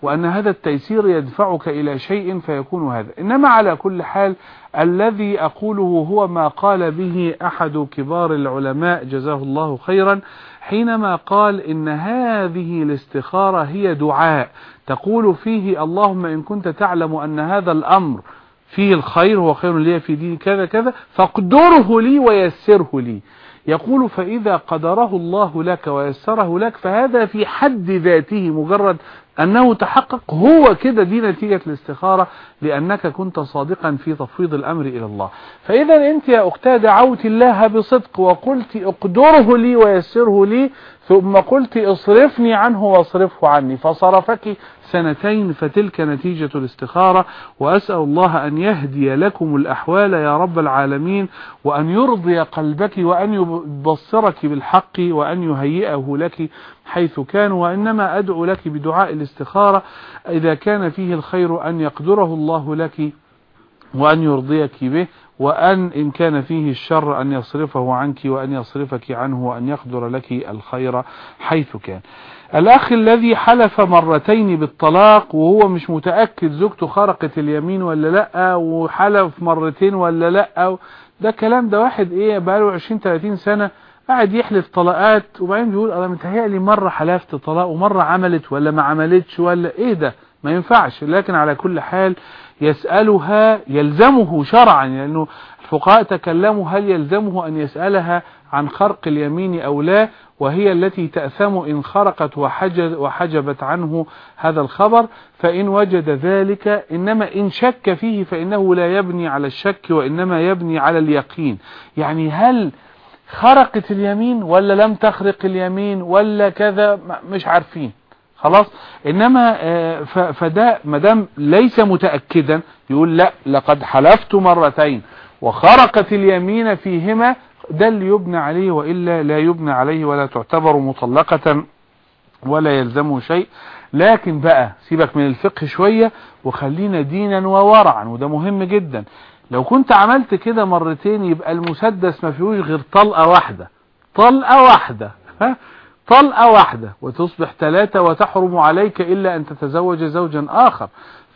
Speaker 2: وأن هذا التيسير يدفعك إلى شيء فيكون هذا. إنما على كل حال الذي أقوله هو ما قال به أحد كبار العلماء جزاه الله خيرا حينما قال إن هذه الاستخارة هي دعاء. تقول فيه اللهم إن كنت تعلم أن هذا الأمر فيه الخير هو خير لي في دين كذا كذا فاقدره لي ويسره لي. يقول فإذا قدره الله لك ويسره لك فهذا في حد ذاته مجرد أنه تحقق هو كده دي نتيجة الاستخارة لأنك كنت صادقا في تفويض الأمر إلى الله. فإذا أنت يا أختاه دعوت الله بصدق وقلت اقدره لي ويسره لي ثم قلت اصرفني عنه واصرفه عني فصرفك سنتين فتلك نتيجة الاستخارة وأسأل الله أن يهدي لكم الأحوال يا رب العالمين وأن يرضي قلبك وأن يبصرك بالحق وأن يهيئه لك حيث كان وإنما أدعو لك بدعاء الاستخارة إذا كان فيه الخير أن يقدره الله لك وأن يرضيك به وأن إن كان فيه الشر أن يصرفه عنك وأن يصرفك عنه وأن يقدر لك الخير حيث كان. الأخ الذي حلف مرتين بالطلاق وهو مش متأكد زوجته خرقت اليمين ولا لأ وحلف مرتين ولا لأ ده كلام ده واحد إيه بقاله 20-30 سنة قاعد يحلف طلاقات وبعدين بيقول أنا متهيألي مرة حلفت طلاق ومرة عملت ولا ما عملتش ولا إيه ده؟ ما ينفعش. لكن على كل حال يسألها يلزمه شرعا لأنه الفقهاء تكلموا هل يلزمه أن يسألها عن خرق اليمين أو لا وهي التي تأثم إن خرقت وحجب وحجبت عنه هذا الخبر فإن وجد ذلك إنما إن شك فيه فإنه لا يبني على الشك وإنما يبني على اليقين. يعني هل خرقت اليمين ولا لم تخرق اليمين ولا كذا مش عارفين. خلاص؟ إنما فده مدام ليس متأكدا يقول لا لقد حلفت مرتين. وخرقت اليمين فيهما ده اللي يبنى عليه وإلا لا يبنى عليه ولا تعتبر مطلقة ولا يلزمه شيء. لكن بقى سيبك من الفقه شوية وخلينا دينا وورعا وده مهم جدا. لو كنت عملت كده مرتين يبقى المسدس ما فيهوش غير طلقة واحدة. طلقة واحدة ها؟ طلقة واحدة. وتصبح ثلاثة وتحرم عليك إلا أن تتزوج زوجا آخر.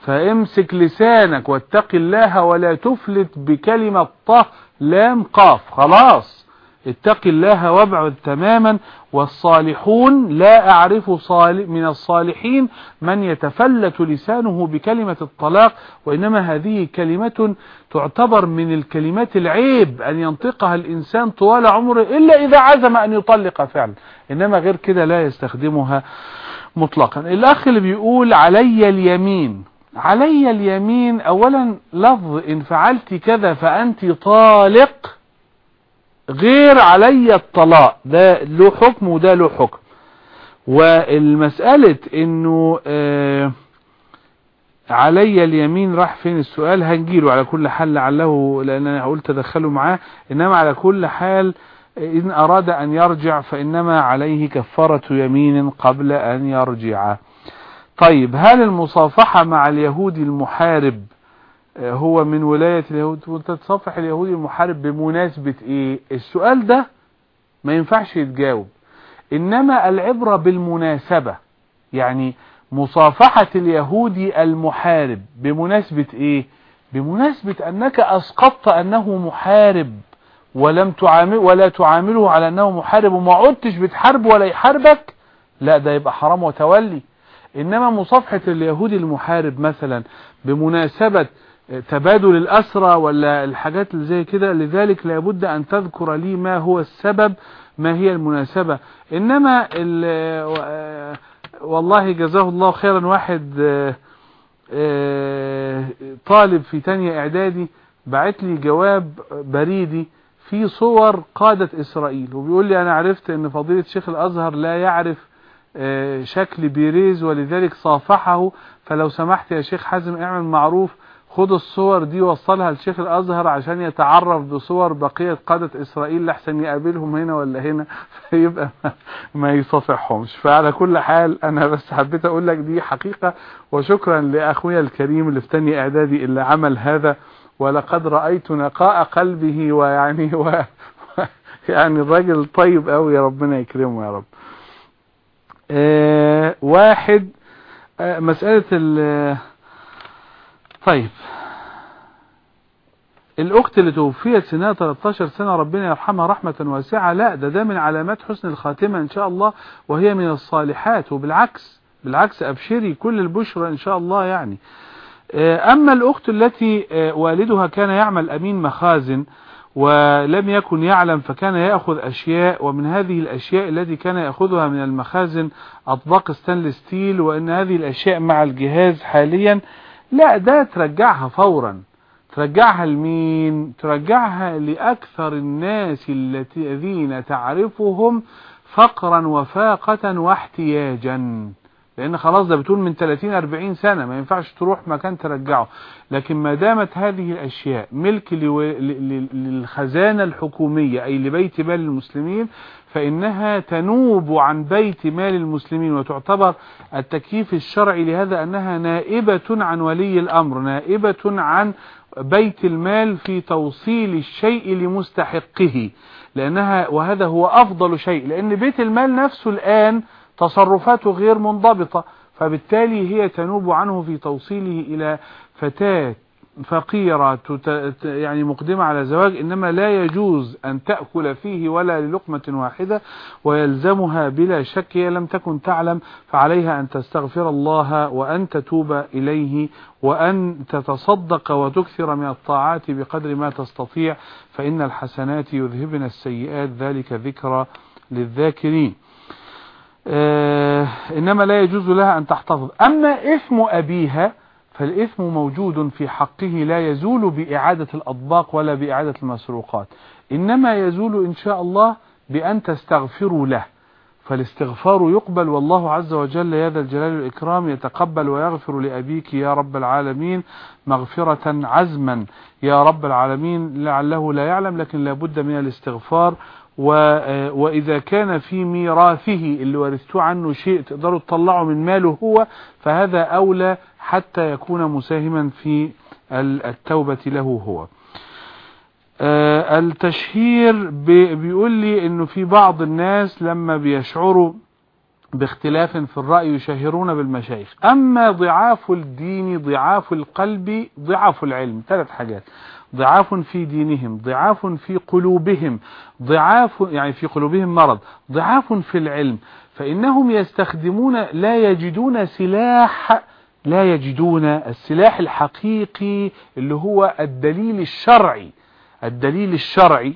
Speaker 2: فامسك لسانك واتق الله ولا تفلت بكلمة طه لام قاف. خلاص. اتق الله وابعد تماما. والصالحون لا أعرف صالح من الصالحين من يتفلت لسانه بكلمة الطلاق وإنما هذه كلمة تعتبر من الكلمات العيب أن ينطقها الإنسان طوال عمره إلا إذا عزم أن يطلق فعلا. إنما غير كده لا يستخدمها مطلقا. الأخ اللي بيقول علي اليمين. علي اليمين أولا لفظ إن فعلت كذا فأنت طالق غير علي الطلاق ده له حكم وده له حكم. والمسألة إنه آه علي اليمين راح فين السؤال؟ هنجيله على كل حال لعله لأن أنا قلت أدخله معاه. إنما على كل حال إن أراد أن يرجع فإنما عليه كفارة يمين قبل أن يرجع. طيب هل المصافحة مع اليهودي المحارب هو من ولاية اليهود؟ وانت تصفح اليهودي المحارب بمناسبة إيه؟ السؤال ده ما ينفعش يتجاوب. إنما العبرة بالمناسبة يعني مصافحة اليهودي المحارب بمناسبة إيه؟ بمناسبة أنك أسقطت أنه محارب ولم تعامل ولا تعامله على أنه محارب وما عدتش بتحارب ولا يحاربك لا ده يبقى حرام وتولي. إنما مصافحة اليهودي المحارب مثلا بمناسبة تبادل الأسرى ولا الحاجات اللي زي كده لذلك لابد أن تذكر لي ما هو السبب ما هي المناسبة. إنما والله جزاه الله خيرا واحد طالب في تانية إعدادي بعت لي جواب بريدي في صور قادة إسرائيل وبيقول لي أنا عرفت أن فضيلة شيخ الأزهر لا يعرف شكل بيريز ولذلك صافحه. فلو سمحت يا شيخ حازم اعمل معروف. خد الصور دي وصلها لشيخ الأزهر عشان يتعرف بصور بقية قادة إسرائيل. لحسن يقابلهم هنا ولا هنا. فيبقى ما يصافحهمش. فعلى كل حال أنا بس حبيت أقول لك دي حقيقة. وشكرا لأخويا الكريم اللي في تاني إعدادي اللي عمل هذا. ولقد رأيت نقاء قلبه. ويعني و يعني الراجل طيب قوي يا ربنا يكرمه يا رب. آه واحد آه، مسألة ال طيب. الأخت اللي توفيت سنها 13 سنة ربنا يرحمها رحمة واسعة. لا ده ده من علامات حسن الخاتمة إن شاء الله وهي من الصالحات. وبالعكس بالعكس أبشري كل البشرى إن شاء الله يعني. آه، أما الأخت التي آه، والدها كان يعمل أمين مخازن ولم يكن يعلم فكان يأخذ أشياء ومن هذه الأشياء التي كان يأخذها من المخازن أطباق stainless steel وأن هذه الأشياء مع الجهاز حاليا لا ده ترجعها فورا. ترجعها لمين؟ ترجعها لأكثر الناس الذين تعرفهم فقرا وفاقة واحتياجا. لأن خلاص ده بتقول من 30 40 سنة ما ينفعش تروح مكان ترجعه. لكن ما دامت هذه الأشياء ملك للخزانة الحكومية أي لبيت مال المسلمين فإنها تنوب عن بيت مال المسلمين وتعتبر التكييف الشرعي لهذا أنها نائبة عن ولي الأمر نائبة عن بيت المال في توصيل الشيء لمستحقه. لأنها وهذا هو أفضل شيء لأن بيت المال نفسه الآن تصرفاته غير منضبطة فبالتالي هي تنوب عنه في توصيله إلى فتاة فقيرة يعني مقدمة على زواج إنما لا يجوز أن تأكل فيه ولا للقمة واحدة ويلزمها بلا شك هي لم تكن تعلم فعليها أن تستغفر الله وأن تتوب إليه وأن تتصدق وتكثر من الطاعات بقدر ما تستطيع فإن الحسنات يذهبن السيئات ذلك ذكرى للذاكرين. إنما لا يجوز لها أن تحتفظ. أما إثم أبيها فالإثم موجود في حقه لا يزول بإعادة الأطباق ولا بإعادة المسروقات. إنما يزول إن شاء الله بأن تستغفروا له. فالاستغفار يقبل والله عز وجل يا ذا الجلال والإكرام يتقبل ويغفر لأبيك يا رب العالمين مغفرة عزما. يا رب العالمين لعله لا يعلم لكن لابد من الاستغفار وإذا كان في ميراثه اللي ورثتوه عنه شيء تقدروا تطلعوا من ماله هو فهذا أولى حتى يكون مساهما في ال- التوبة له هو. آه، التشهير بي- بيقول لي إنه في بعض الناس لما بيشعروا باختلاف في الرأي يشهرون بالمشايخ. أما ضعاف الدين ضعاف القلب ضعاف العلم. ثلاث حاجات. ضعاف في دينهم ضعاف في قلوبهم ضعاف يعني في قلوبهم مرض ضعاف في العلم فإنهم يستخدمون لا يجدون سلاح لا يجدون السلاح الحقيقي اللي هو الدليل الشرعي الدليل الشرعي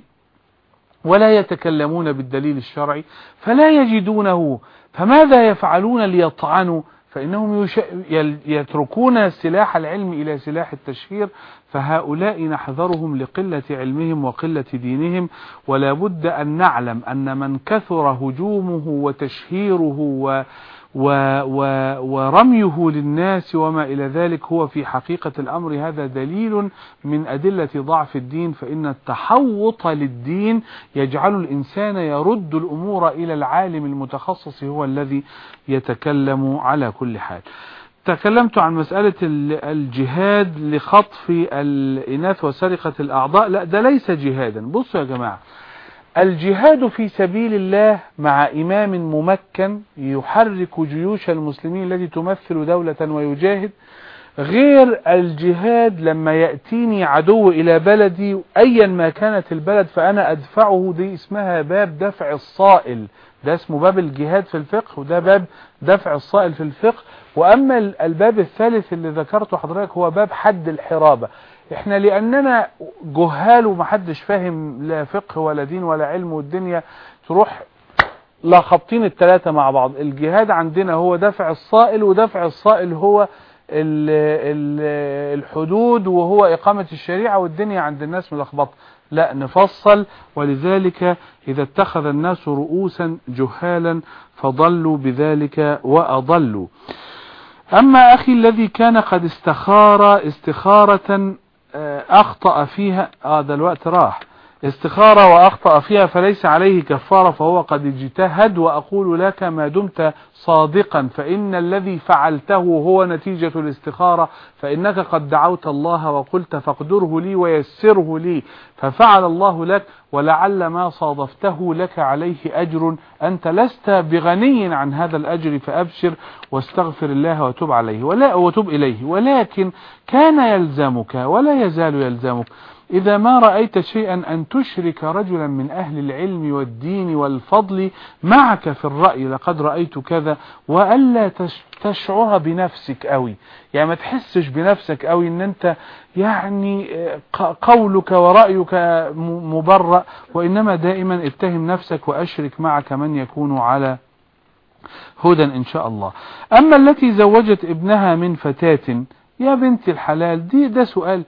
Speaker 2: ولا يتكلمون بالدليل الشرعي فلا يجدونه فماذا يفعلون ليطعنوا فإنهم يش... يتركون سلاح العلم إلى سلاح التشهير فهؤلاء نحذرهم لقلة علمهم وقلة دينهم ولا بد أن نعلم أن من كثر هجومه وتشهيره و... و... و... ورميه للناس وما إلى ذلك هو في حقيقة الأمر. هذا دليل من أدلة ضعف الدين فإن التحوط للدين يجعل الإنسان يرد الأمور إلى العالم المتخصص هو الذي يتكلم على كل حال. تكلمت عن مسألة ال- الجهاد لخطف الإناث وسرقة الأعضاء. لا ده ليس جهادا. بصوا يا جماعة الجهاد في سبيل الله مع إمام ممكن يحرك جيوش المسلمين التي تمثل دولة ويجاهد غير الجهاد لما يأتيني عدو إلى بلدي أيا ما كانت البلد فأنا أدفعه دي اسمها باب دفع الصائل. ده اسمه باب الجهاد في الفقه وده باب دفع الصائل في الفقه. وأما ال- الباب الثالث اللي ذكرته حضرتك هو باب حد الحرابة. إحنا لأننا جهال ومحدش فاهم لا فقه ولا دين ولا علم والدنيا تروح لا خابطين الثلاثة مع بعض. الجهاد عندنا هو دفع الصائل ودفع الصائل هو ال ال الحدود وهو إقامة الشريعة والدنيا عند الناس ملخبطة. لا نفصل. ولذلك إذا اتخذ الناس رؤوسا جهالا فضلوا بذلك وأضلوا. أما أخي الذي كان قد استخار استخارة آه، أخطأ فيها ده الوقت راح. استخارة وأخطأ فيها فليس عليه كفارة فهو قد اجتهد وأقول لك ما دمت صادقا فإن الذي فعلته هو نتيجة الاستخارة فإنك قد دعوت الله وقلت فاقدره لي ويسره لي ففعل الله لك ولعل ما صادفته لك عليه أجر أنت لست بغني عن هذا الأجر فأبشر واستغفر الله وتب عليه ولا وتب إليه ولكن كان يلزمك ولا يزال يلزمك إذا ما رأيت شيئا أن تشرك رجلا من أهل العلم والدين والفضل معك في الرأي لقد رأيت كذا وألا تش- تشعر بنفسك قوي يعني ما تحسش بنفسك قوي إن أنت يعني آه، قولك ورأيك مبرأ وإنما دائما اتهم نفسك وأشرك معك من يكون على هدى إن شاء الله. أما التي زوجت ابنها من فتاة يا بنت الحلال دي ده سؤال.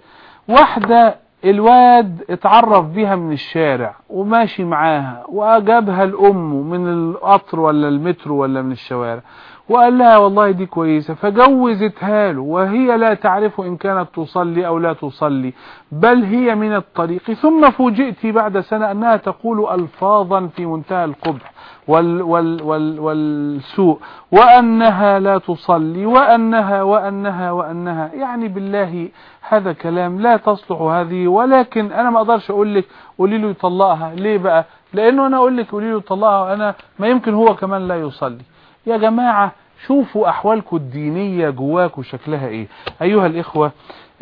Speaker 2: واحدة الواد اتعرف بيها من الشارع وماشي معاها وأجابها الأم من القطر ولا المترو ولا من الشوارع. وقال لها والله دي كويسة فجوزتها له وهي لا تعرف إن كانت تصلي أو لا تصلي بل هي من الطريق. ثم فوجئت بعد سنة أنها تقول ألفاظا في منتهى القبح وال وال وال والسوء وأنها لا تصلي وأنها وأنها وأنها. يعني بالله هذا كلام لا تصلح هذه ولكن أنا ما أقدرش أقول لك قولي له يطلقها. ليه بقى؟ لأنه أنا أقول لك قولي له يطلقها وأنا ما يمكن هو كمان لا يصلي. يا جماعة شوفوا أحوالكم الدينية جواكم شكلها إيه. أيها الإخوة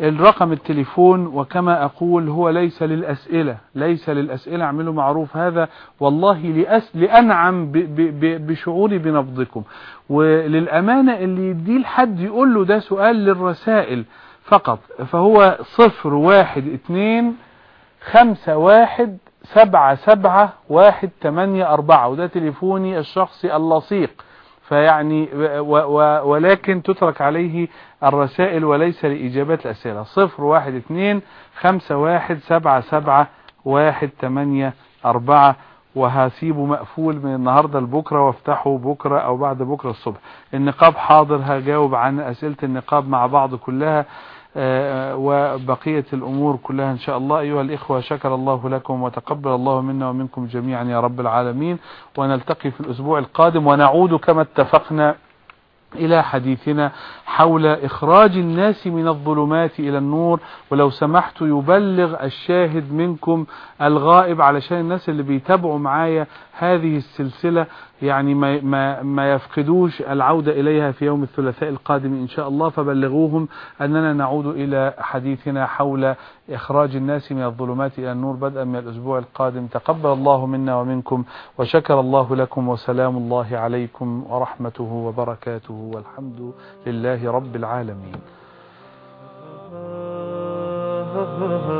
Speaker 2: الرقم التليفون وكما أقول هو ليس للأسئلة ليس للأسئلة اعملوا معروف هذا. والله لأس لأنعم ب ب بشعوري بنبضكم. وللأمانة اللي يديه لحد يقول له ده سؤال للرسائل فقط. فهو صفر واحد اتنين خمسة واحد سبعة سبعة واحد تمانية أربعة. وده تليفوني الشخصي اللصيق. فيعني ولكن تترك عليه الرسائل وليس لإجابات الأسئلة. صفر واحد اتنين خمسة واحد سبعة سبعة واحد تمانية أربعة. وهسيبه مقفول من النهاردة لبكرة وافتحه بكرة أو بعد بكرة الصبح. النقاب حاضر هجاوب عن أسئلة النقاب مع بعض كلها. وبقية الأمور كلها إن شاء الله. أيها الإخوة شكر الله لكم وتقبل الله منا ومنكم جميعا يا رب العالمين. ونلتقي في الأسبوع القادم ونعود كما اتفقنا إلى حديثنا حول إخراج الناس من الظلمات إلى النور. ولو سمحت يبلغ الشاهد منكم الغائب علشان الناس اللي بيتابعوا معايا هذه السلسلة يعني ما, ما, ما يفقدوش العودة إليها في يوم الثلاثاء القادم إن شاء الله فبلغوهم أننا نعود إلى حديثنا حول إخراج الناس من الظلمات إلى النور بدءا من الأسبوع القادم. تقبل الله منا ومنكم وشكر الله لكم وسلام الله عليكم ورحمته وبركاته والحمد لله رب العالمين.